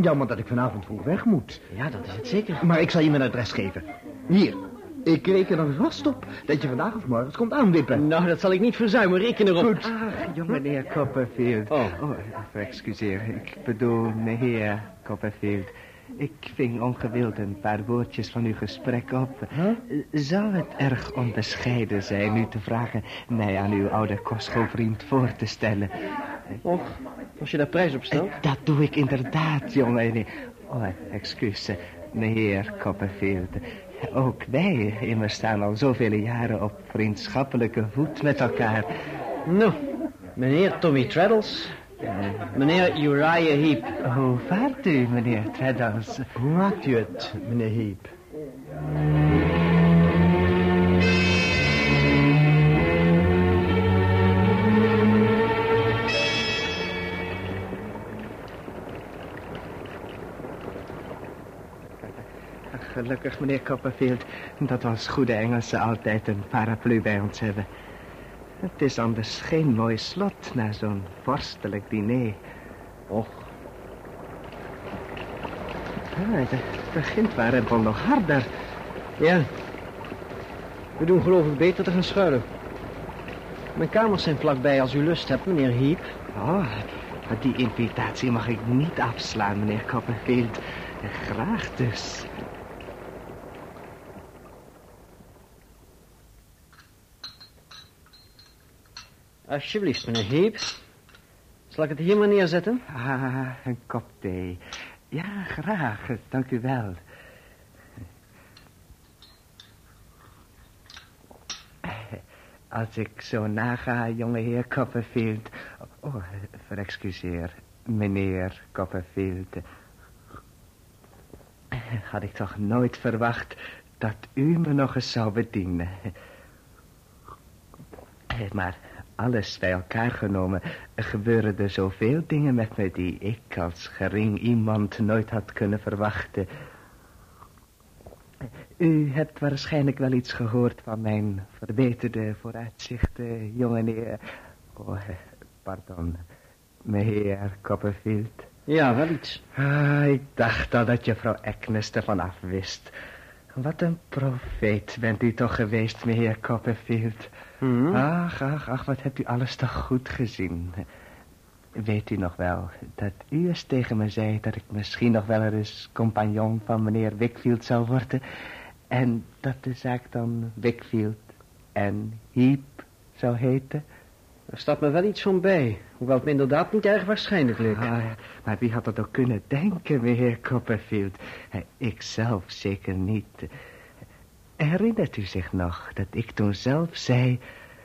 Jammer dat ik vanavond vroeg weg moet. Ja, dat is het zeker. Maar ik zal je mijn adres geven. Hier. Ik reken er vast op dat je vandaag of morgen komt aanwippen. Nou, dat zal ik niet verzuimen. Reken erop. Goed. Ach, jongeheer Copperfield. Oh. even excuseer. Ik bedoel, meneer Copperfield. Ik ving ongewild een paar woordjes van uw gesprek op. Zou het erg onbescheiden zijn u te vragen mij aan uw oude kostschoolvriend voor te stellen? Och, als je daar prijs op stelt. Dat doe ik inderdaad, jongen. Oh, excuus, meneer Copperfield. Ook wij immers staan al zoveel jaren op vriendschappelijke voet met elkaar. Nou, meneer Tommy Traddles. Meneer Uriah Heep. Hoe vaart u, meneer Traddles? Hoe maakt u het, meneer Heep? Gelukkig, meneer Copperfield, dat als goede Engelsen altijd een paraplu bij ons hebben. Het is anders geen mooi slot na zo'n vorstelijk diner. Och, Ah, het begint waarempel nog harder. ja. We doen geloof ik beter te gaan schuilen. Mijn kamers zijn vlakbij als u lust hebt, meneer Heep. Oh, die invitatie mag ik niet afslaan, meneer Copperfield. Graag dus. Alsjeblieft, meneer Heep. Zal ik het hier maar neerzetten? Ah, een kop thee. Ja, graag. Dank u wel. Als ik zo naga, jongeheer Copperfield... Oh, verexcuseer, meneer Copperfield. Had ik toch nooit verwacht dat u me nog eens zou bedienen. Maar alles bij elkaar genomen gebeuren er zoveel dingen met me die ik als gering iemand nooit had kunnen verwachten. U hebt waarschijnlijk wel iets gehoord van mijn verbeterde vooruitzichten, jongeneer. Oh, pardon, meneer Copperfield. Ja, wel iets. Ah, ik dacht al dat juffrouw Agnes ervan af wist. Wat een profeet bent u toch geweest, meneer Copperfield. Hm? Ach, ach, ach, wat hebt u alles toch goed gezien. Weet u nog wel dat u eens tegen me zei dat ik misschien nog wel eens compagnon van meneer Wickfield zou worden... en dat de zaak dan Wickfield en Heap zou heten? Er staat me wel iets van bij. Hoewel het me inderdaad niet erg waarschijnlijk leek. Ah, maar wie had dat ook kunnen denken, meneer Copperfield? Eh, Ik zelf zeker niet. Herinnert u zich nog dat ik toen zelf zei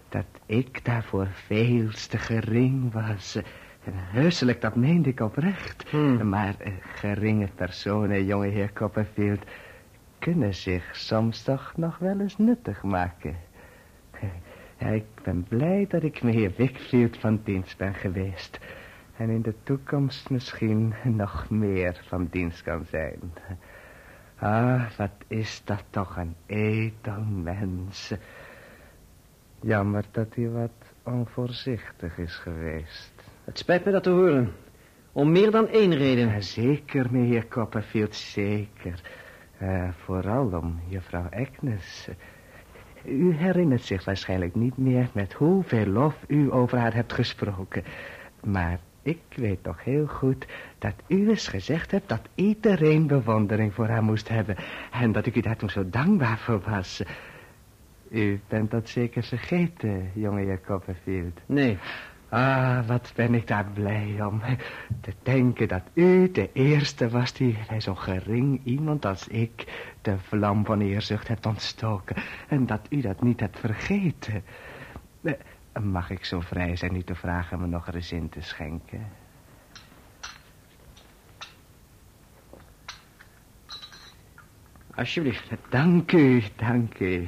dat ik daarvoor veel te gering was? En heuselijk, dat meende ik oprecht. Hmm. Maar eh, geringe personen, jongeheer Copperfield, kunnen zich soms toch nog wel eens nuttig maken. Ik ben blij dat ik meneer Wickfield van dienst ben geweest. En in de toekomst misschien nog meer van dienst kan zijn. Ah, wat is dat toch een edel mens. Jammer dat hij wat onvoorzichtig is geweest. Het spijt me dat te horen. Om meer dan één reden. Ja, zeker, meneer Copperfield, zeker. Eh, vooral om juffrouw Agnes. U herinnert zich waarschijnlijk niet meer met hoeveel lof u over haar hebt gesproken. Maar ik weet nog heel goed dat u eens gezegd hebt dat iedereen bewondering voor haar moest hebben. En dat ik u daar toen zo dankbaar voor was. U bent dat zeker vergeten, jongeheer Copperfield. Nee. Ah, wat ben ik daar blij om. Te denken dat u de eerste was die bij zo'n gering iemand als ik de vlam van eerzucht hebt ontstoken. En dat u dat niet hebt vergeten. Mag ik zo vrij zijn u te vragen me nog eens in te schenken? Alsjeblieft. Dank u, dank u.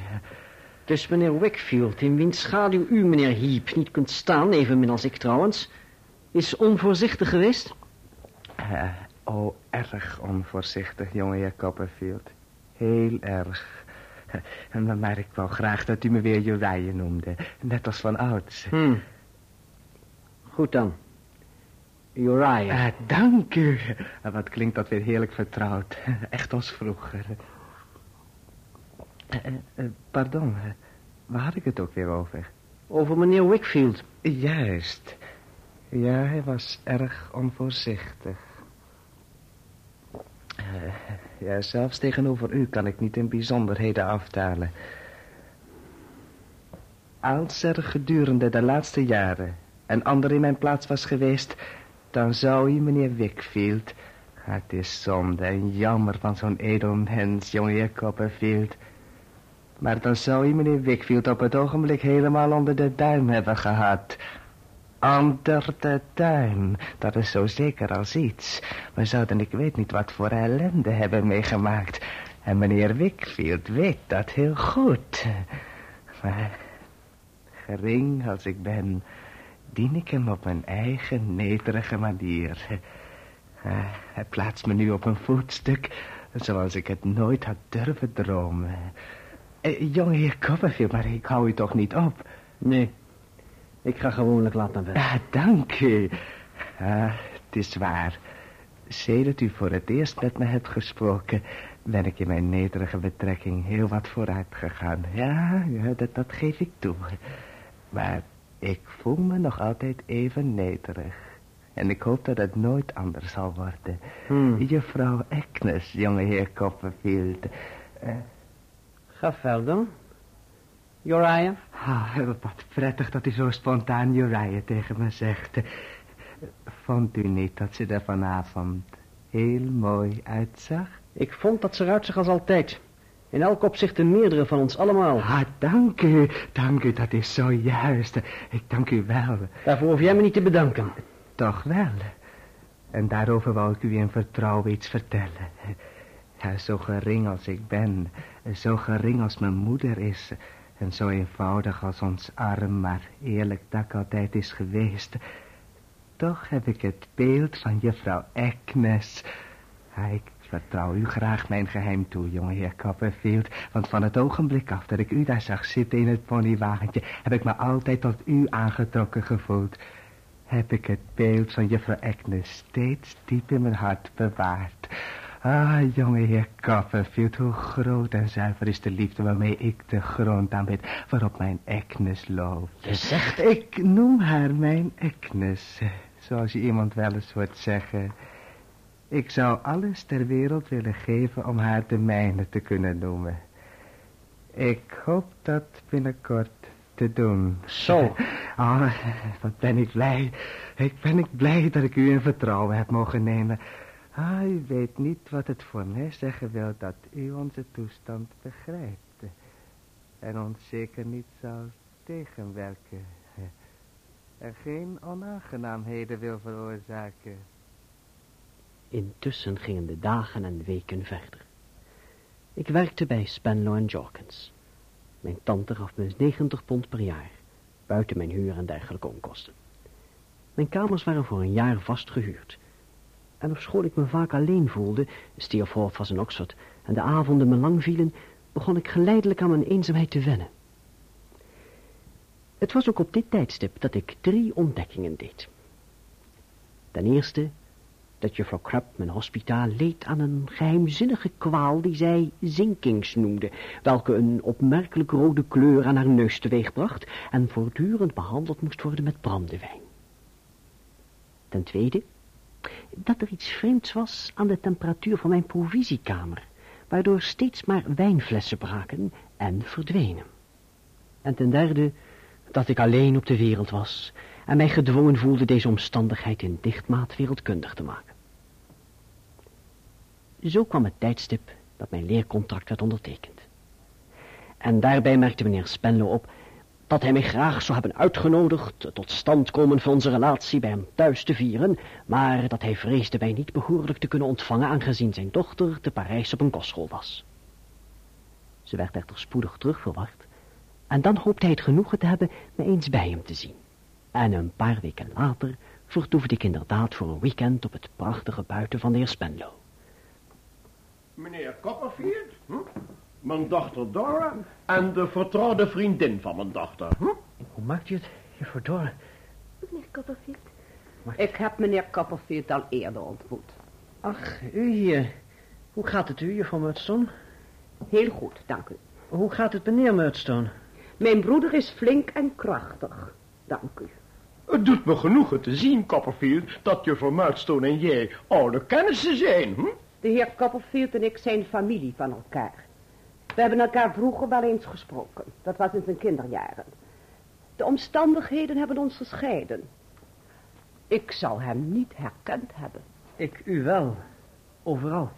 Het is meneer Wickfield, in wiens schaduw u, meneer Heap, niet kunt staan, evenmin als ik trouwens, is onvoorzichtig geweest. Eh, oh, erg onvoorzichtig, jongeheer Copperfield. Heel erg. Maar, ik wou graag dat u me weer Uriah noemde. Net als van ouds. Hm. Goed dan. Uriah. Ah, dank u. Ah, wat klinkt dat weer heerlijk vertrouwd. Echt als vroeger. Eh, eh, eh, pardon, waar had ik het ook weer over? Over meneer Wickfield. Juist. Ja, hij was erg onvoorzichtig. Ja, zelfs tegenover u kan ik niet in bijzonderheden aftalen. Als er gedurende de laatste jaren een ander in mijn plaats was geweest, dan zou u, meneer Wickfield... Het is zonde en jammer van zo'n edel mens, jongeheer Copperfield. Maar dan zou u, meneer Wickfield, op het ogenblik helemaal onder de duim hebben gehad. Onder de duim, dat is zo zeker als iets. We zouden ik weet niet wat voor ellende hebben meegemaakt. En meneer Wickfield weet dat heel goed. Maar gering als ik ben, dien ik hem op mijn eigen nederige manier. Eh, hij plaatst me nu op een voetstuk zoals ik het nooit had durven dromen. Eh, jongeheer Copperfield, maar ik hou u toch niet op? Nee. Ik ga gewoonlijk laat naar bed. Ah, dank u. Ah, het is waar. Sedert u voor het eerst met me hebt gesproken... ben ik in mijn nederige betrekking heel wat vooruit gegaan. Ja, ja dat, dat geef ik toe. Maar ik voel me nog altijd even nederig. En ik hoop dat het nooit anders zal worden. Hm. Juffrouw Agnes, jongeheer Copperfield. Eh, Ga verder. Uriah. Ah, wat prettig dat u zo spontaan Uriah tegen me zegt. Vond u niet dat ze er vanavond heel mooi uitzag? Ik vond dat ze eruit zag als altijd. In elk opzicht de meerdere van ons allemaal. Ah, dank u, dank u, dat is zo juist. Ik dank u wel. Daarvoor hoef jij me niet te bedanken. Toch wel. En daarover wou ik u in vertrouwen iets vertellen. Ja, zo gering als ik ben, zo gering als mijn moeder is... en zo eenvoudig als ons arm maar eerlijk dak altijd is geweest... toch heb ik het beeld van juffrouw Agnes... Ik vertrouw u graag mijn geheim toe, jongeheer Copperfield... want van het ogenblik af dat ik u daar zag zitten in het ponywagentje... heb ik me altijd tot u aangetrokken gevoeld... heb ik het beeld van juffrouw Agnes steeds diep in mijn hart bewaard. Ah, jonge heer Copperfield, hoe groot en zuiver is de liefde waarmee ik de grond aanbid waarop mijn Agnes loopt. Je zegt... Ik noem haar mijn Agnes, zoals je iemand wel eens hoort zeggen. Ik zou alles ter wereld willen geven om haar de mijne te kunnen noemen. Ik hoop dat binnenkort te doen. Zo. Ah, wat ben ik blij. Ik ben ik blij dat ik u in vertrouwen heb mogen nemen. Ah, weet niet wat het voor mij zeggen wil dat u onze toestand begrijpt. En ons zeker niet zal tegenwerken. En geen onaangenaamheden wil veroorzaken. Intussen gingen de dagen en weken verder. Ik werkte bij Spenlow Jorkins. Mijn tante gaf me 90 pond per jaar, buiten mijn huur en dergelijke onkosten. Mijn kamers waren voor een jaar vast gehuurd. En ofschoon ik me vaak alleen voelde, Steerforth was in Oxford, en de avonden me lang vielen, begon ik geleidelijk aan mijn eenzaamheid te wennen. Het was ook op dit tijdstip dat ik drie ontdekkingen deed. Ten eerste dat juffrouw Crab, mijn hospitaal, leed aan een geheimzinnige kwaal die zij zinkings noemde, welke een opmerkelijk rode kleur aan haar neus teweegbracht en voortdurend behandeld moest worden met brandewijn. Ten tweede, dat er iets vreemds was aan de temperatuur van mijn provisiekamer, waardoor steeds maar wijnflessen braken en verdwenen. En ten derde, dat ik alleen op de wereld was en mij gedwongen voelde deze omstandigheid in dichtmaat wereldkundig te maken. Zo kwam het tijdstip dat mijn leercontract werd ondertekend. En daarbij merkte meneer Spenlow op dat hij mij graag zou hebben uitgenodigd tot stand komen van onze relatie bij hem thuis te vieren, maar dat hij vreesde mij niet behoorlijk te kunnen ontvangen aangezien zijn dochter te Parijs op een kostschool was. Ze werd echter spoedig terugverwacht en dan hoopte hij het genoegen te hebben me eens bij hem te zien. En een paar weken later vertoefde ik inderdaad voor een weekend op het prachtige buiten van de heer Spenlow. Meneer Copperfield, hm? Mijn dochter Dora en de vertrouwde vriendin van mijn dochter. Hm? Hoe maakt u het, juffrouw Dora? Meneer Copperfield. Ik heb meneer Copperfield al eerder ontmoet. Ach, u hier. Hoe gaat het u, juffrouw Murdstone? Heel goed, dank u. Hoe gaat het meneer Murdstone? Mijn broeder is flink en krachtig, dank u. Het doet me genoegen te zien, Copperfield, dat juffrouw Murdstone en jij oude kennissen zijn. Hm? De heer Copperfield en ik zijn familie van elkaar. We hebben elkaar vroeger wel eens gesproken. Dat was in zijn kinderjaren. De omstandigheden hebben ons gescheiden. Ik zou hem niet herkend hebben. Ik u wel. Overal.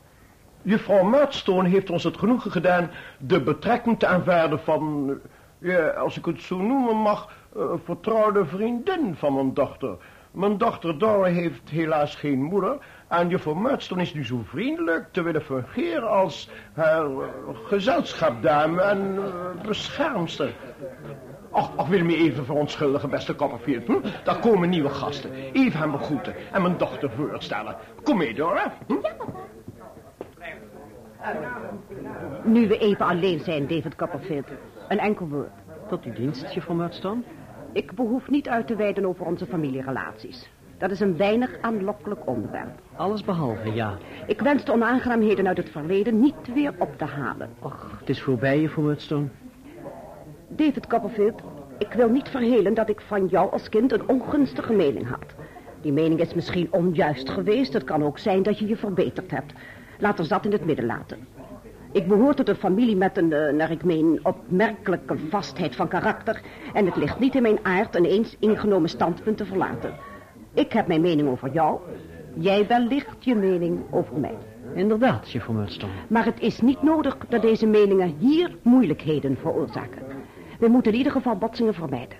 Juffrouw Murdstone heeft ons het genoegen gedaan de betrekking te aanvaarden van, eh, ja, als ik het zo noemen mag, uh, vertrouwde vriendin van mijn dochter. Mijn dochter Dora heeft helaas geen moeder en juffrouw Murdstone is nu zo vriendelijk te willen fungeren als haar uh, gezelschapdame en uh, beschermster. Ach, ach, wil me even verontschuldigen, beste Copperfield. Hm? Daar komen nieuwe gasten. Even hem begroeten en mijn dochter voorstellen. Kom mee, Dora. Hm? Nu we even alleen zijn, David Copperfield. Een enkel woord. Tot uw dienst, juffrouw Murdstone. Ik behoef niet uit te wijden over onze familierelaties. Dat is een weinig aanlokkelijk onderwerp. Alles behalve, ja. Ik wens de onaangenaamheden uit het verleden niet weer op te halen. Och, het is voorbij, juffrouw Murdstone. David Copperfield, ik wil niet verhelen dat ik van jou als kind een ongunstige mening had. Die mening is misschien onjuist geweest. Het kan ook zijn dat je je verbeterd hebt. Laat ons dat in het midden laten. Ik behoor tot een familie met een, uh, naar ik meen, opmerkelijke vastheid van karakter. En het ligt niet in mijn aard een eens ingenomen standpunt te verlaten. Ik heb mijn mening over jou. Jij wellicht je mening over mij. Inderdaad, juffrouw Murdstone. Maar het is niet nodig dat deze meningen hier moeilijkheden veroorzaken. We moeten in ieder geval botsingen vermijden.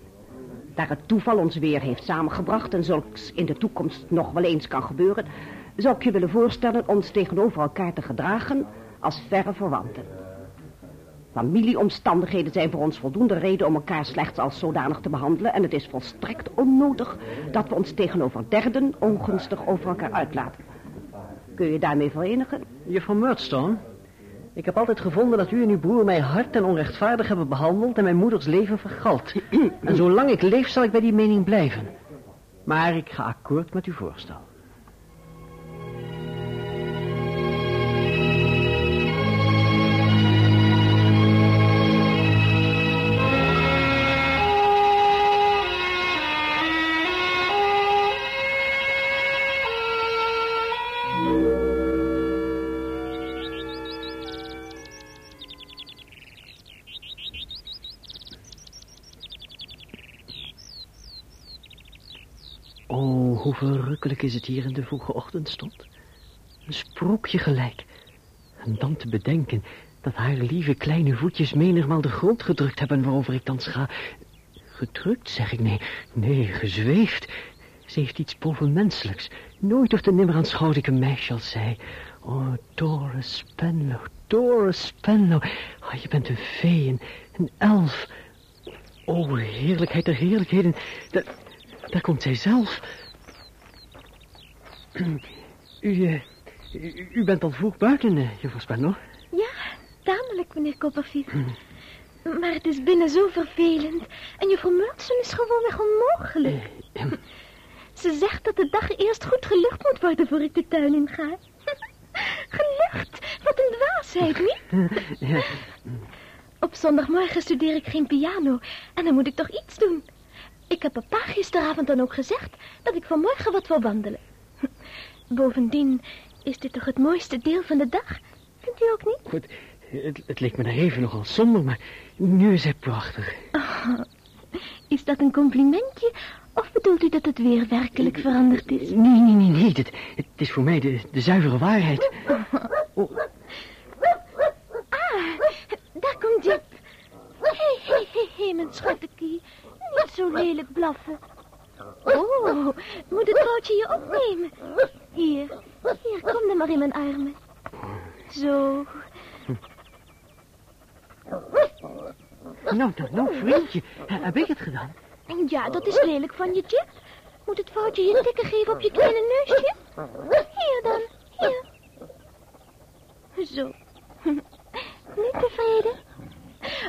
Daar het toeval ons weer heeft samengebracht en zulks in de toekomst nog wel eens kan gebeuren, zou ik je willen voorstellen ons tegenover elkaar te gedragen als verre verwanten. Familieomstandigheden zijn voor ons voldoende reden om elkaar slechts als zodanig te behandelen en het is volstrekt onnodig dat we ons tegenover derden ongunstig over elkaar uitlaten. Kun je daarmee verenigen? Juffrouw Murdstone, ik heb altijd gevonden dat u en uw broer mij hard en onrechtvaardig hebben behandeld en mijn moeders leven vergald. en zolang ik leef zal ik bij die mening blijven. Maar ik ga akkoord met uw voorstel. Hoe verrukkelijk is het hier in de vroege ochtendstond. Een sprookje gelijk. En dan te bedenken dat haar lieve kleine voetjes menigmaal de grond gedrukt hebben waarover ik thans ga. Gedrukt, zeg ik, nee, nee, gezweefd. Ze heeft iets bovenmenselijks. Nooit of te nimmer aanschouwde ik een meisje als zij. Oh, Doris Spenlow, Doris Spenlow. Oh, je bent een fee, een, een elf. Oh, heerlijkheid der heerlijkheden. Daar komt zij zelf. U, eh, u, u bent al vroeg buiten, uh, juffrouw Spenlow. Ja, tamelijk, meneer Copperfield. Maar het is binnen zo vervelend. En juffrouw Murdson is gewoonweg onmogelijk. Ze zegt dat de dag eerst goed gelucht moet worden voor ik de tuin in ga. gelucht? Wat een dwaasheid, niet? Ja. Op zondagmorgen studeer ik geen piano. En dan moet ik toch iets doen. Ik heb papa gisteravond dan ook gezegd dat ik vanmorgen wat wil wandelen. Bovendien is dit toch het mooiste deel van de dag? Vindt u ook niet? Goed, het, het leek me daar even nogal somber, maar nu is hij prachtig. Oh, is dat een complimentje? Of bedoelt u dat het weer werkelijk veranderd is? Nee, nee, nee, nee. Het, het is voor mij de, de zuivere waarheid. Oh, Ah, daar komt Jip. Hé, hé, hé, hé, mijn schattekie. Niet zo lelijk blaffen. Oh, moet het foutje je opnemen? Hier, hier, kom dan maar in mijn armen. Zo. nou, nou, nou, vriendje. Heb ik het gedaan? Ja, dat is lelijk van je, Jip. Moet het foutje je tikken geven op je kleine neusje? Hier dan, hier. Zo. Niet tevreden?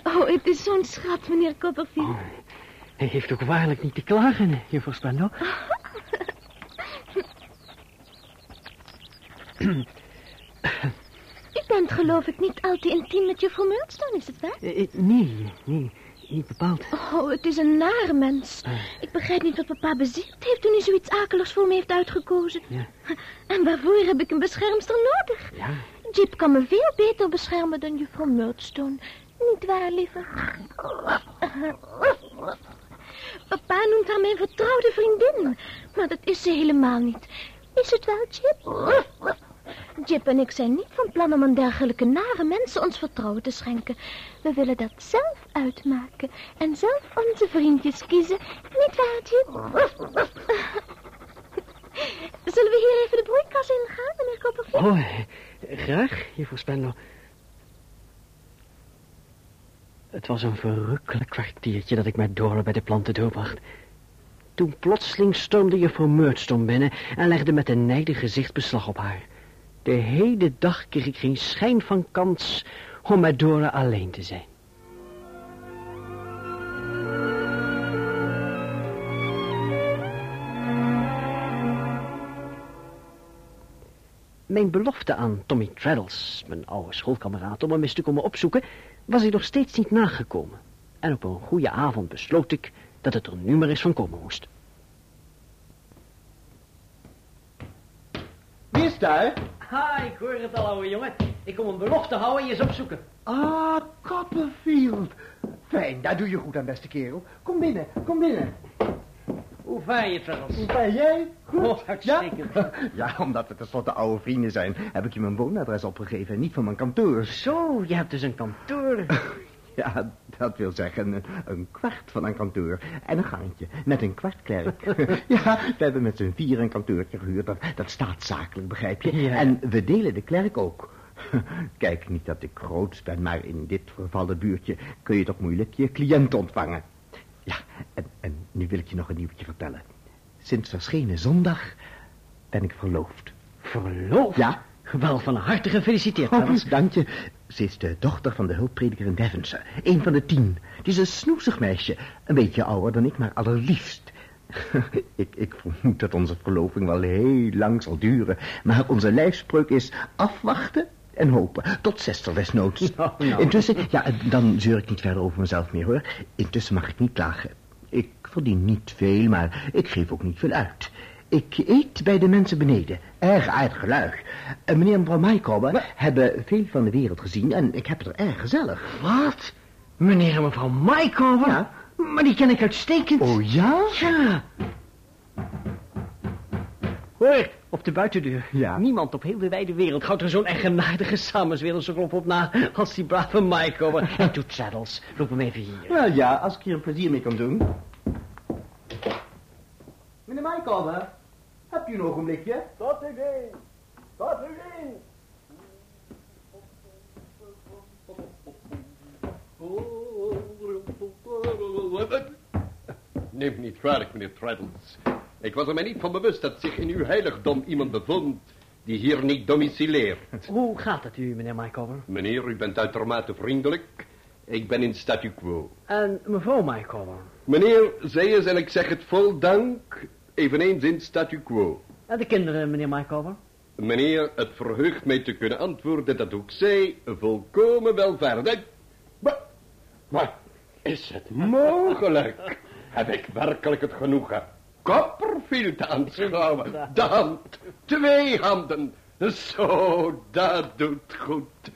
Oh, het is zo'n schat, meneer Copperfield. Hij heeft ook waarlijk niet te klagen, juffrouw Spenlow. U bent geloof ik niet al te intiem met juffrouw Murdstone, is het waar? Eh, eh, nee, nee, niet bepaald. Oh, het is een nare mens. Ah. Ik begrijp niet wat papa bezield heeft toen hij zoiets akeligs voor me heeft uitgekozen. Ja. En waarvoor heb ik een beschermster nodig? Ja, Jip kan me veel beter beschermen dan juffrouw Murdstone. Niet waar, lieve? Papa noemt haar mijn vertrouwde vriendin. Maar dat is ze helemaal niet. Is het wel, Jip? Jip en ik zijn niet van plan om aan dergelijke nare mensen ons vertrouwen te schenken. We willen dat zelf uitmaken en zelf onze vriendjes kiezen. Niet waar, Jip? Zullen we hier even de broeikas ingaan, meneer Copperfield? oh, graag, juffrouw Spenlow. Het was een verrukkelijk kwartiertje dat ik met Dora bij de planten doorbracht. Toen plotseling stormde juffrouw Murdstone binnen en legde met een nijdig gezicht beslag op haar. De hele dag kreeg ik geen schijn van kans om met Dora alleen te zijn. Mijn belofte aan Tommy Traddles, mijn oude schoolkameraad, om hem eens te komen opzoeken, was ik nog steeds niet nagekomen. En op een goede avond besloot ik dat het er nu maar eens van komen moest. Wie is daar? Ha, ik hoor het al, ouwe jongen. Ik kom een belofte houden en je eens opzoeken. Ah, Copperfield. Fijn, daar doe je goed aan, beste kerel. Kom binnen, kom binnen. Hoe vaar je, Traddles? Hoe ben jij? Goed? Oh, uitstekend. Ja? ja, omdat we tenslotte oude vrienden zijn, heb ik je mijn woonadres opgegeven en niet van mijn kantoor. Zo, je hebt dus een kantoor. Ja, dat wil zeggen een, een kwart van een kantoor en een gangetje met een kwartklerk. ja, we hebben met z'n vier een kantoortje gehuurd. Dat, dat staat zakelijk, begrijp je? Ja. En we delen de klerk ook. Kijk, niet dat ik groots ben, maar in dit vervallen buurtje kun je toch moeilijk je cliënt ontvangen. Ja, en, en nu wil ik je nog een nieuwtje vertellen. Sinds verschenen zondag ben ik verloofd. Verloofd? Ja. Wel van harte gefeliciteerd, Oh, dank je. Ze is de dochter van de hulpprediker in Devonshire. Een van de tien. Het is een snoezig meisje. Een beetje ouder dan ik, maar allerliefst. ik, ik vermoed dat onze verloving wel heel lang zal duren. Maar onze lijfspreuk is afwachten en hopen. Tot zestig desnoods. Nou, nou. Intussen, ja, dan zeur ik niet verder over mezelf meer, hoor. Intussen mag ik niet klagen. Ik verdien niet veel, maar ik geef ook niet veel uit. Ik eet bij de mensen beneden. Erg aardige lui. En meneer en mevrouw Maikouwer hebben veel van de wereld gezien... en ik heb het er erg gezellig. Wat? Meneer en mevrouw Maikover? Ja. Maar die ken ik uitstekend. Oh ja? Ja. Hoor, op de buitendeur. Ja. Niemand op heel de wijde wereld houdt er zo'n eigenaardige samenzwerenselklop op na... als die brave Maikover. En doet Saddles. Loop hem even hier. Wel ja, als ik hier een plezier mee kan doen. Meneer Maikouwer, heb u een ogenblikje? Tot u geen. Tot u geen. Neem me niet kwalijk, meneer Traddles. Ik was er mij niet van bewust dat zich in uw heiligdom iemand bevond die hier niet domicileert. Hoe gaat het u, meneer Maikover? Meneer, u bent uitermate vriendelijk. Ik ben in statu quo. En mevrouw Maikover? Meneer, zij is, en ik zeg het vol dank, eveneens in statu quo. En de kinderen, meneer Maikover? Meneer, het verheugt mij te kunnen antwoorden dat ook zij volkomen welvaardig... Maar, maar is het mogelijk? Heb ik werkelijk het genoegen Copperfield aanschouwen? De hand, twee handen. Zo, dat doet goed.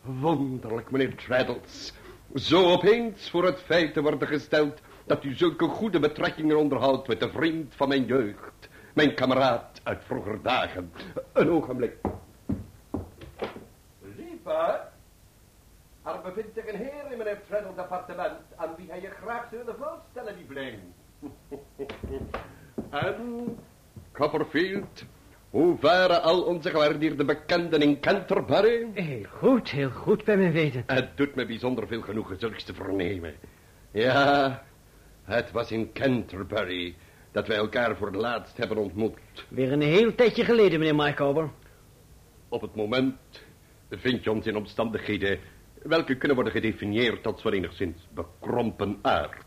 Wonderlijk, meneer Traddles. Zo opeens voor het feit te worden gesteld dat u zulke goede betrekkingen onderhoudt met de vriend van mijn jeugd. Mijn kameraad uit vroeger dagen. Een ogenblik. Lieve, er bevindt zich een heer in meneer Traddles appartement aan wie hij je graag wilde voorstellen, lieveling. En, Copperfield, hoe varen al onze gewaardeerde bekenden in Canterbury? Heel goed, heel goed bij mijn weten. Het doet me bijzonder veel genoegen zulks te vernemen. Ja, het was in Canterbury dat wij elkaar voor het laatst hebben ontmoet. Weer een heel tijdje geleden, meneer Maikover. Op het moment vind je ons in omstandigheden welke kunnen worden gedefinieerd als van enigszins bekrompen aard.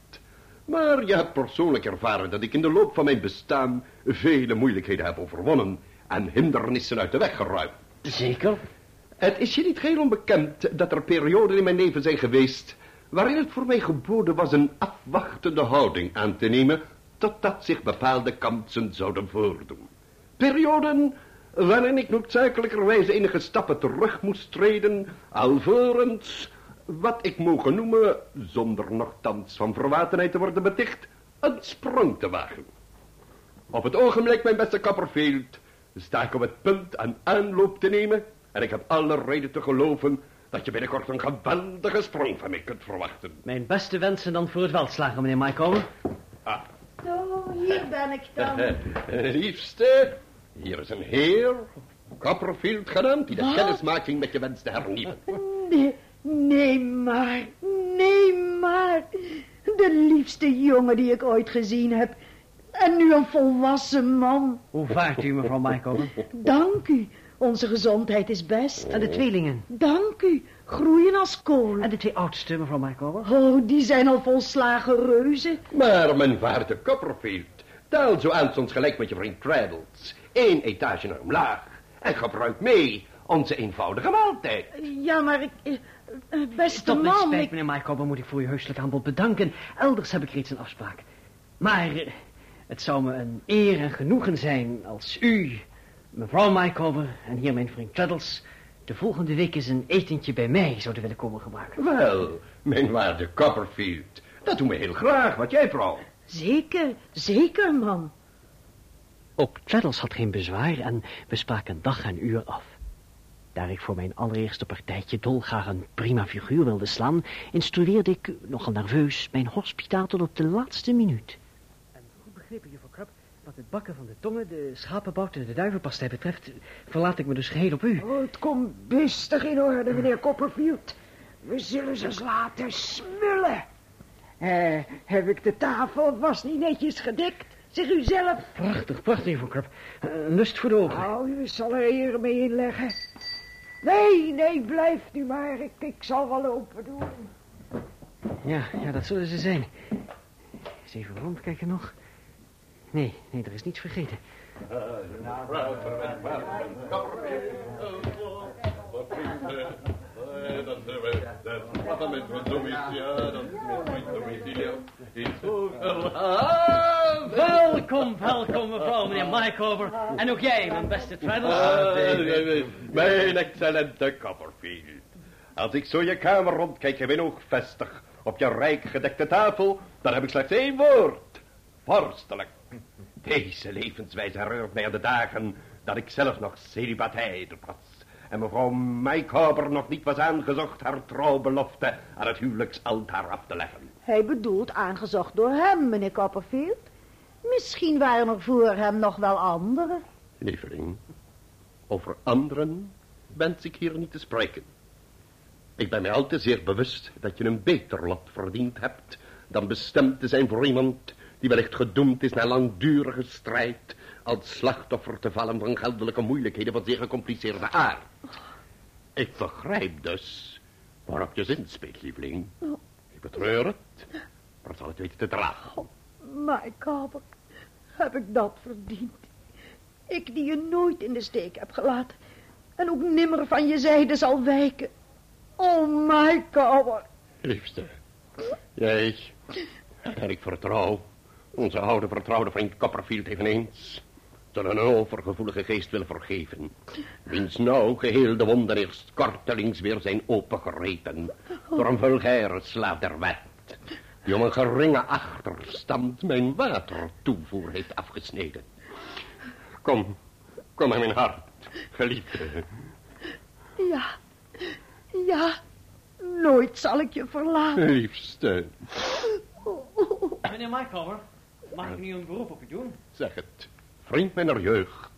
Maar je hebt persoonlijk ervaren dat ik in de loop van mijn bestaan vele moeilijkheden heb overwonnen en hindernissen uit de weg geruimd. Zeker. Het is je niet geheel onbekend dat er perioden in mijn leven zijn geweest waarin het voor mij geboden was een afwachtende houding aan te nemen totdat zich bepaalde kansen zouden voordoen. Perioden waarin ik noodzakelijkerwijze enige stappen terug moest treden, alvorens wat ik mogen noemen, zonder nogthans van verwatenheid te worden beticht, een sprong te wagen. Op het ogenblik, mijn beste Copperfield, sta ik op het punt een aanloop te nemen en ik heb alle reden te geloven dat je binnenkort een geweldige sprong van mij kunt verwachten. Mijn beste wensen dan voor het veldslagen, meneer Maikover. Ah, Zo, hier ben ik dan. liefste, hier is een heer, Copperfield genaamd, die de Wat? kennismaking met je wenst te hernieuwen. Nee, nee maar, nee maar. De liefste jongen die ik ooit gezien heb. En nu een volwassen man. Hoe vaart u, mevrouw Maikover? Dank u. Onze gezondheid is best. En de tweelingen? Dank u. Groeien als kool. En de twee oudste, mevrouw Maikover? Oh, die zijn al volslagen reuzen. Maar mijn waarde Copperfield, tel zo aan ons gelijk met je vriend Traddles. Eén etage naar omlaag en gebruik mee onze eenvoudige maaltijd. Ja, maar ik... eh, Beste Tot mijn man, spijt, ik... meneer Maikover, moet ik voor uw heuselijk aanbod bedanken. Elders heb ik reeds een afspraak. Maar eh, het zou me een eer en genoegen zijn als u, mevrouw Maikover en hier mijn vriend Traddles... de volgende week eens een etentje bij mij zouden willen komen gebruiken. Wel, mijn waarde Copperfield, dat doen we heel graag. Wat jij, vrouw? Zeker, zeker, man. Ook Traddles had geen bezwaar en we spraken dag en uur af. Daar ik voor mijn allereerste partijtje dolgraag een prima figuur wilde slaan... instrueerde ik, nogal nerveus, mijn hospitaal tot op de laatste minuut. En goed begrepen, juffrouw Krab, wat het bakken van de tongen, de schapenbout en de duivenpastei betreft... verlaat ik me dus geheel op u. Oh, het komt bustig in orde, meneer Copperfield. We zullen ze eens laten smullen. Eh, heb ik de tafel vast niet netjes gedekt? Zeg u zelf. Prachtig, prachtig, juffrouw Een lust voor de ogen. Nou, u zal er hier mee inleggen. Nee, nee, blijf nu maar. Ik, ik zal wel open doen. Ja, ja, dat zullen ze zijn. Eens even rondkijken nog. Nee, nee, er is niets vergeten. Welkom, welkom mevrouw, meneer Mycover. En ook jij, mijn beste Traddles. Mijn excellente Copperfield. Als ik zo je kamer rondkijk en mijn oog vestig op je rijk gedekte tafel, dan heb ik slechts één woord. Vorstelijk. Deze levenswijze herinnert mij aan de dagen dat ik zelf nog celibatair was. En mevrouw Mycover nog niet was aangezocht haar trouwbelofte aan het huwelijksaltaar af te leggen. Hij bedoelt aangezocht door hem, meneer Copperfield. Misschien waren er voor hem nog wel anderen. Lieveling, over anderen wens ik hier niet te spreken. Ik ben mij al te zeer bewust dat je een beter lot verdiend hebt dan bestemd te zijn voor iemand die wellicht gedoemd is naar langdurige strijd als slachtoffer te vallen van geldelijke moeilijkheden van zeer gecompliceerde aard. Ik begrijp dus waarop je zin speelt, lieveling. Ik betreur het, maar zal het weten te dragen. My Copper, heb ik dat verdiend? Ik die je nooit in de steek heb gelaten. En ook nimmer van je zijde zal wijken. Oh, my Copper. Liefste, jij en ik vertrouw onze oude vertrouwde vriend Copperfield eveneens zullen een overgevoelige geest willen vergeven. Wiens nou geheel de wonden eerst kortelings weer zijn opengereten door een vulgaire slaaf der wet. Die om een geringe achterstand mijn watertoevoer heeft afgesneden. Kom, kom in mijn hart, geliefde. Ja, ja, nooit zal ik je verlaten. Liefste, Meneer Mycover, mag ik nu een beroep op u doen? zeg het. Vriend mijner jeugd,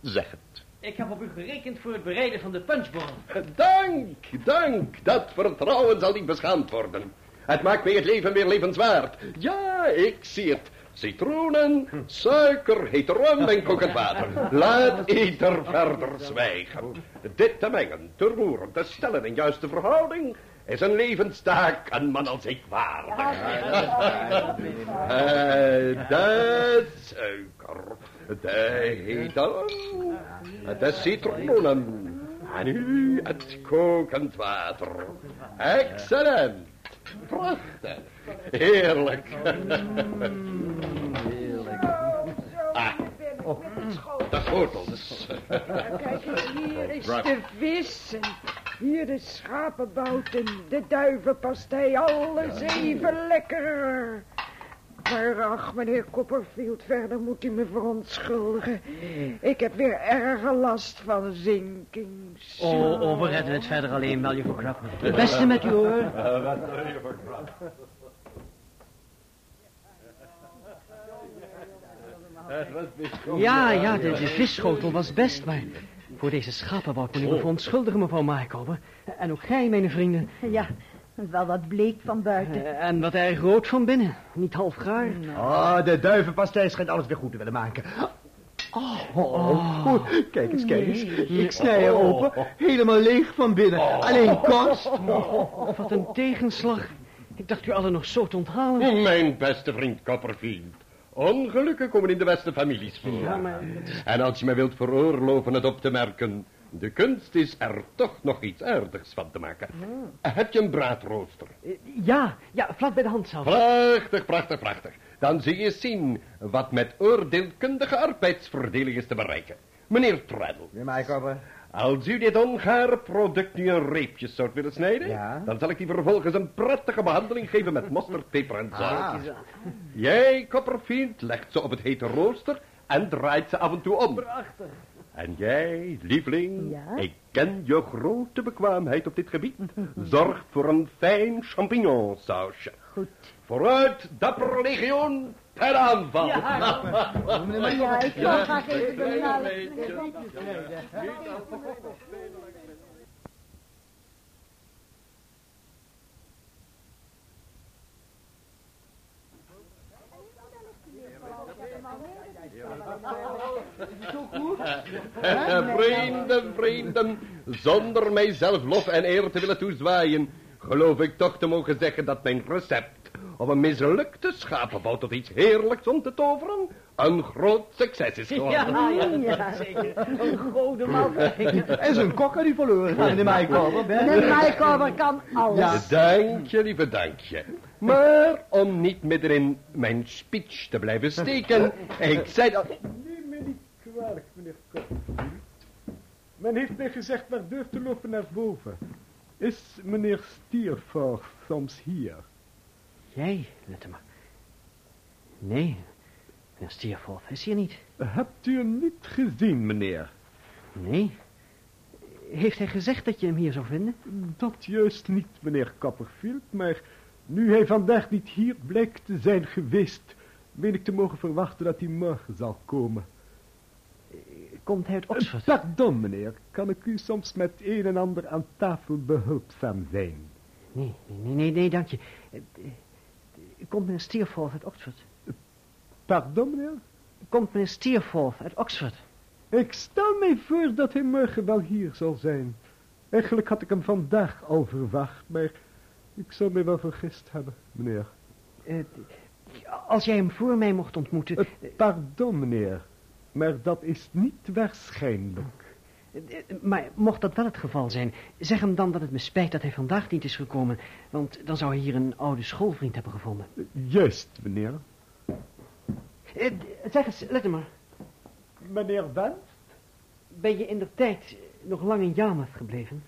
zeg het. Ik heb op u gerekend voor het bereiden van de punchbowl. Dank, dank. Dat vertrouwen zal niet beschaamd worden. Het maakt mij het leven weer levenswaard. Ja, ik zie het. Citroenen, suiker, heet rum en kokend water. Laat ieder verder zwijgen. Dit te mengen, te roeren, te stellen in juiste verhouding... is een levenstaak een man als ik waardig. Eh, De suiker, de heter, de citroenen... En nu het kokend water. Excellent. Prachtig. Heerlijk. Ah, de schotels. Kijk eens, hier is de vis en hier de schapenbout en de duivenpastei. Alles even lekker. Maar ach, meneer Copperfield, verder moet u me verontschuldigen. Ik heb weer erge last van zinking. Oh, oh, we redden het verder alleen wel, juffrouw Krab. Het beste met u, hoor. Ja, ja, de, de visschotel was best, maar voor deze schapenbout moet ik me verontschuldigen, mevrouw Mykover. En ook gij, mijn vrienden. Ja, wel wat bleek van buiten. Eh, En wat erg rood van binnen. Niet half gaar. Oh, de duivenpastei schijnt alles weer goed te willen maken. Oh, oh, oh. Kijk eens, kijk eens. Ik snij er open. Helemaal leeg van binnen. Alleen kost. Oh, wat een tegenslag. Ik dacht u allen nog zo te onthalen. Mijn beste vriend Copperfield. Ongelukken komen in de beste families voor. Ja, maar... En als je me wilt veroorloven het op te merken... de kunst is er toch nog iets aardigs van te maken. Heb je een braadrooster? Ja, ja, vlak bij de hand zelfs. Prachtig, prachtig, prachtig. Dan zie je zien wat met oordeelkundige arbeidsverdeling is te bereiken. Meneer Treadle. Ja, Mijkover. Als u dit ongare product nu in reepjes zou willen snijden... Ja. dan zal ik die vervolgens een prettige behandeling geven met mosterd, peper en zout. Ah. Jij, Copperfield, legt ze op het hete rooster en draait ze af en toe om. Prachtig. En jij, lieveling, Ja? ik ken je grote bekwaamheid op dit gebied. Zorg voor een fijn champignonsausje. Goed. Vooruit, dapper legioen, ter aanval. Ja, ik zal graag even benalen. Vrienden, vrienden, zonder mijzelf lof en eer te willen toezwaaien, geloof ik toch te mogen zeggen dat mijn recept of een mislukte schapenbout tot iets heerlijks om te toveren een groot succes is geworden. Ja, ja, zeker. Een goede man. En zijn kokker die verloren gaan in de maaikover. De maaikover kan alles. Dank je, lieve dank je. Maar om niet midden in mijn speech te blijven steken, ik zei dat... Neem me niet kwalijk. Men heeft mij gezegd naar deur te lopen naar boven. Is meneer Steerforth soms hier? Jij, Littimer. Nee, meneer Steerforth is hier niet. Hebt u hem niet gezien, meneer? Nee. Heeft hij gezegd dat je hem hier zou vinden? Dat juist niet, meneer Copperfield, maar nu hij vandaag niet hier blijkt te zijn geweest, meen ik te mogen verwachten dat hij morgen zal komen. Komt hij uit Oxford? Pardon, meneer. Kan ik u soms met een en ander aan tafel behulpzaam zijn? Nee, nee, nee, nee, dank je. Eh, eh, Komt meneer Steerforth uit Oxford? Pardon, meneer? Komt meneer Steerforth uit Oxford? Ik stel mij voor dat hij morgen wel hier zal zijn. Eigenlijk had ik hem vandaag al verwacht, maar ik zou mij wel vergist hebben, meneer. Eh, als jij hem voor mij mocht ontmoeten... Eh, pardon, meneer, maar dat is niet waarschijnlijk. Eh, Maar mocht dat wel het geval zijn, zeg hem dan dat het me spijt dat hij vandaag niet is gekomen. Want dan zou hij hier een oude schoolvriend hebben gevonden. Juist, meneer. Eh, zeg eens, let maar. Meneer Wenst? Ben je in de tijd nog lang in Yarmouth gebleven?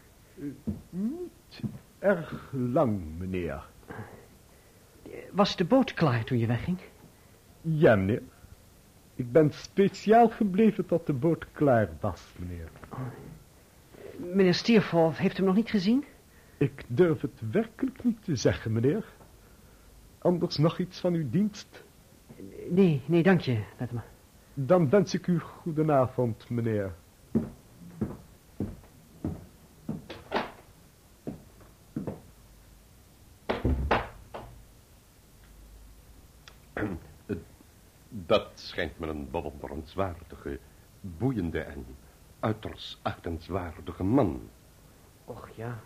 Niet erg lang, meneer. Was de boot klaar toen je wegging? Ja, meneer. Ik ben speciaal gebleven tot de boot klaar was, meneer. Meneer Steerforth heeft hem nog niet gezien? Ik durf het werkelijk niet te zeggen, meneer. Anders nog iets van uw dienst? Nee, nee, dank je, let maar. Dan wens ik u goedenavond, meneer. Dat schijnt me een bewonderenswaardige, boeiende en uiterst achtenswaardige man. Och ja.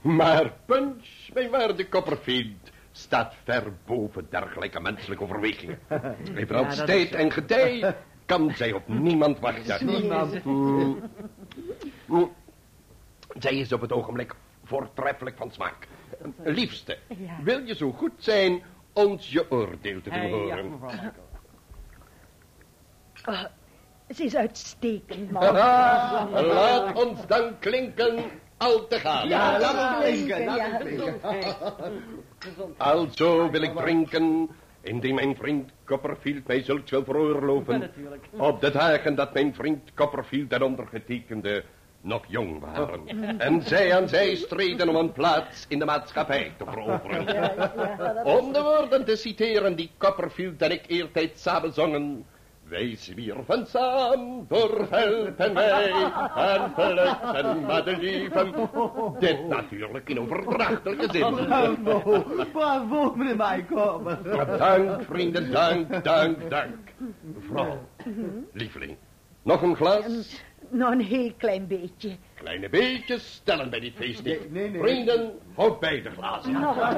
Maar Punch, mijn waarde Copperfield, staat ver boven dergelijke menselijke overwegingen. Evenals dat tijd en getij kan zij op niemand wachten. Niemand. Mm. Mm. Zij is op het ogenblik voortreffelijk van smaak. Liefste, Ja. wil je zo goed zijn ons je oordeel te doen ja, horen? Ah, ze is uitstekend, man. Laat ons dan klinken al te gaan. Ja, laat het klinken, het klinken. Alzo wil ik drinken, indien mijn vriend Copperfield mij zulks wil Ja, veroorloven. natuurlijk. Op de dagen dat mijn vriend Copperfield en ondergetekende nog jong waren. En zij aan zij streden om een plaats in de maatschappij te veroveren. Om de woorden te citeren die Copperfield en ik eertijds samen zongen. Wij zwierven samen door veld en gelukten met de lieven. Dit natuurlijk in overdrachtelijke zin. Bravo, bravo, meneer Maaikover. Dank, vrienden, dank, dank, dank. Mevrouw, lieveling, nog een glas? Nou, een heel klein beetje. Kleine beetjes stellen bij dit feest niet. Nee, nee, nee. Vrienden, houd bij de glazen. Doe maar.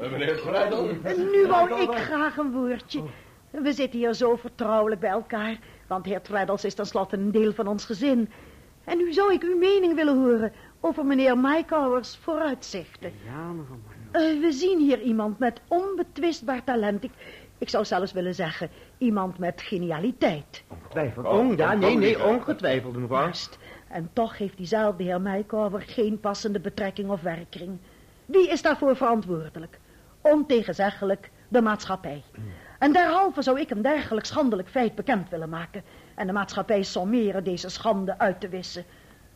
Eh, Meneer Freddel. Nu wou ik graag een woordje. We zitten hier zo vertrouwelijk bij elkaar, want heer Treddles is tenslotte een deel van ons gezin. En nu zou ik uw mening willen horen over meneer Mycowers vooruitzichten. Ja, mevrouw. Eh, we zien hier iemand met onbetwistbaar talent. Ik, ik zou zelfs willen zeggen, iemand met genialiteit. Twijfel. Oh, Oh, ja, oh, nee, nee, ongetwijfeld, mevrouw. Juist. En toch heeft diezelfde heer Mycover geen passende betrekking of werkkring. Wie is daarvoor verantwoordelijk? Ontegenzeggelijk de maatschappij. En derhalve zou ik een dergelijk schandelijk feit bekend willen maken... en de maatschappij sommeren deze schande uit te wissen.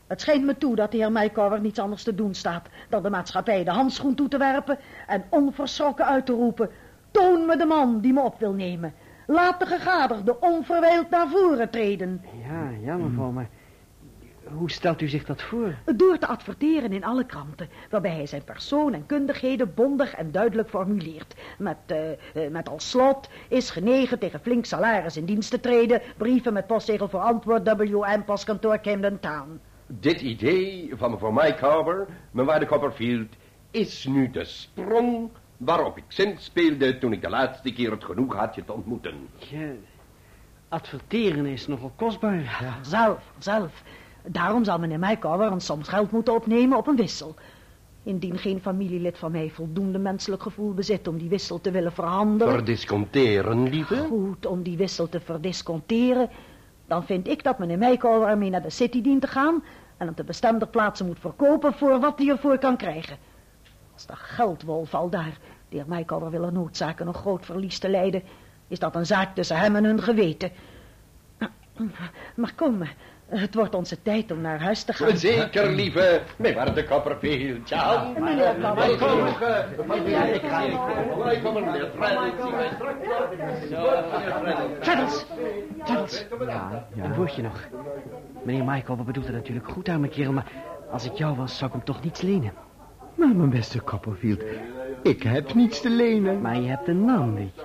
Het schijnt me toe dat de heer Mycover niets anders te doen staat... dan de maatschappij de handschoen toe te werpen... en onverschrokken uit te roepen... Toon me de man die me op wil nemen. Laat de gegadigde onverwijld naar voren treden. Ja, ja, mevrouw, maar hoe stelt u zich dat voor? Door te adverteren in alle kranten, waarbij hij zijn persoon en kundigheden bondig en duidelijk formuleert. Met, eh, eh, met als slot is genegen tegen flink salaris in dienst te treden, brieven met postzegel voor antwoord WM postkantoor Camden Town. dit idee van mevrouw Mycarver, mijn waarde Copperfield, is nu de sprong waarop ik sinds speelde toen ik de laatste keer het genoeg had je te ontmoeten. Je adverteren is nogal kostbaar. Ja, zelf, zelf. Daarom zal meneer een soms geld moeten opnemen op een wissel. Indien geen familielid van mij voldoende menselijk gevoel bezit om die wissel te willen verhandelen... Verdisconteren, lieve? Goed, om die wissel te verdisconteren... dan vind ik dat meneer Mycover ermee naar de city dient te gaan... en op de bestemde plaatsen moet verkopen voor wat hij ervoor kan krijgen. Als de geldwolf al daar, de heer Mycover wil er noodzaken een groot verlies te lijden... is dat een zaak tussen hem en hun geweten. Maar kom, het wordt onze tijd om naar huis te gaan. Zeker, lieve. Mijn waarde Copperfield. Ja, meneer Welkom. Traddles! Traddles! Ja, Een woordje nog. Meneer Michael, wat bedoelt er natuurlijk goed aan, mijn kerel, maar als ik jou was, zou ik hem toch niets lenen. Maar mijn beste Copperfield, ik heb niets te lenen. Maar je hebt een naam, weet je.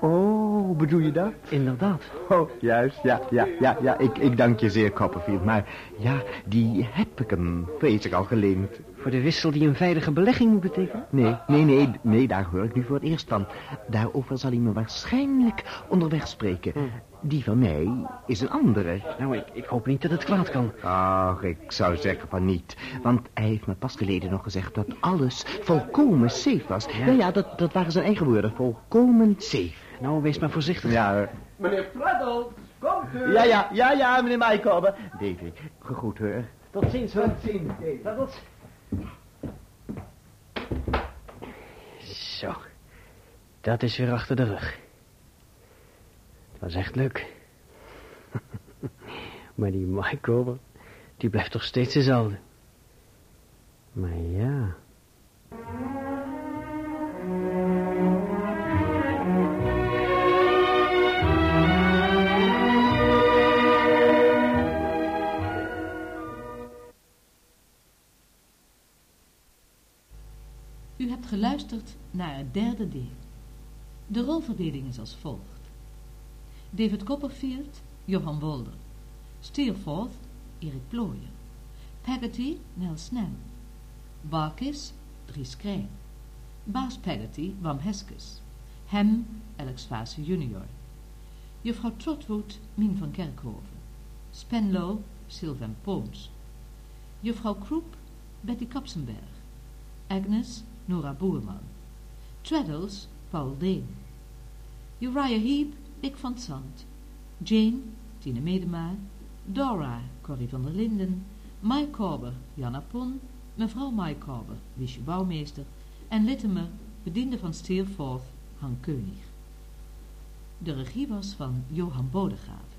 Oh, bedoel je dat? Inderdaad. Oh, juist, ja, ja, ja, ja, ik, ik dank je zeer, Copperfield. Maar ja, die heb ik hem, vrees ik, al geleend. Voor de wissel die een veilige belegging moet betekenen? Nee, nee, nee, nee, daar hoor ik nu voor het eerst van. Daarover zal hij me waarschijnlijk onderweg spreken. Die van mij is een andere. Nou, ik, ik hoop niet dat het kwaad kan. Ach, ik zou zeggen van niet. Want hij heeft me pas geleden nog gezegd dat alles volkomen safe was. Ja, ja, dat, dat waren zijn eigen woorden. Volkomen safe. Nou, wees maar voorzichtig. Ja, Meneer Traddles, komt u. ja, ja, ja, ja, meneer Mykober. Davy, gegroet hoor. Tot ziens, hoor. Tot ziens, Traddles. Zo. Dat is weer achter de rug. Het was echt leuk. maar die Mike die blijft toch steeds dezelfde. Maar ja... geluisterd naar het derde deel. De rolverdeling is als volgt. David Copperfield, Johan Wolder. Steerforth, Erik Plooijen. Peggotty, Nel Snell. Barkis, Dries Krijn. Baas Peggotty, Wam Heskes. Hem, Alex Vase junior. Juffrouw Trotwood, Mien van Kerkhoven. Spenlow, Sylvain Pooms. Juffrouw Kroep, Betty Kapsenberg. Agnes, Nora Boerman. Traddles, Paul Deen. Uriah Heep, Dick van Zandt. Jane, Tine Medema. Dora, Corrie van der Linden. Mike Corber, Janna Pon. Mevrouw Mike Corber, Wiesje Bouwmeester. En Littimer, bediende van Steerforth, Han Keunig. De regie was van Johan Bodegraaf.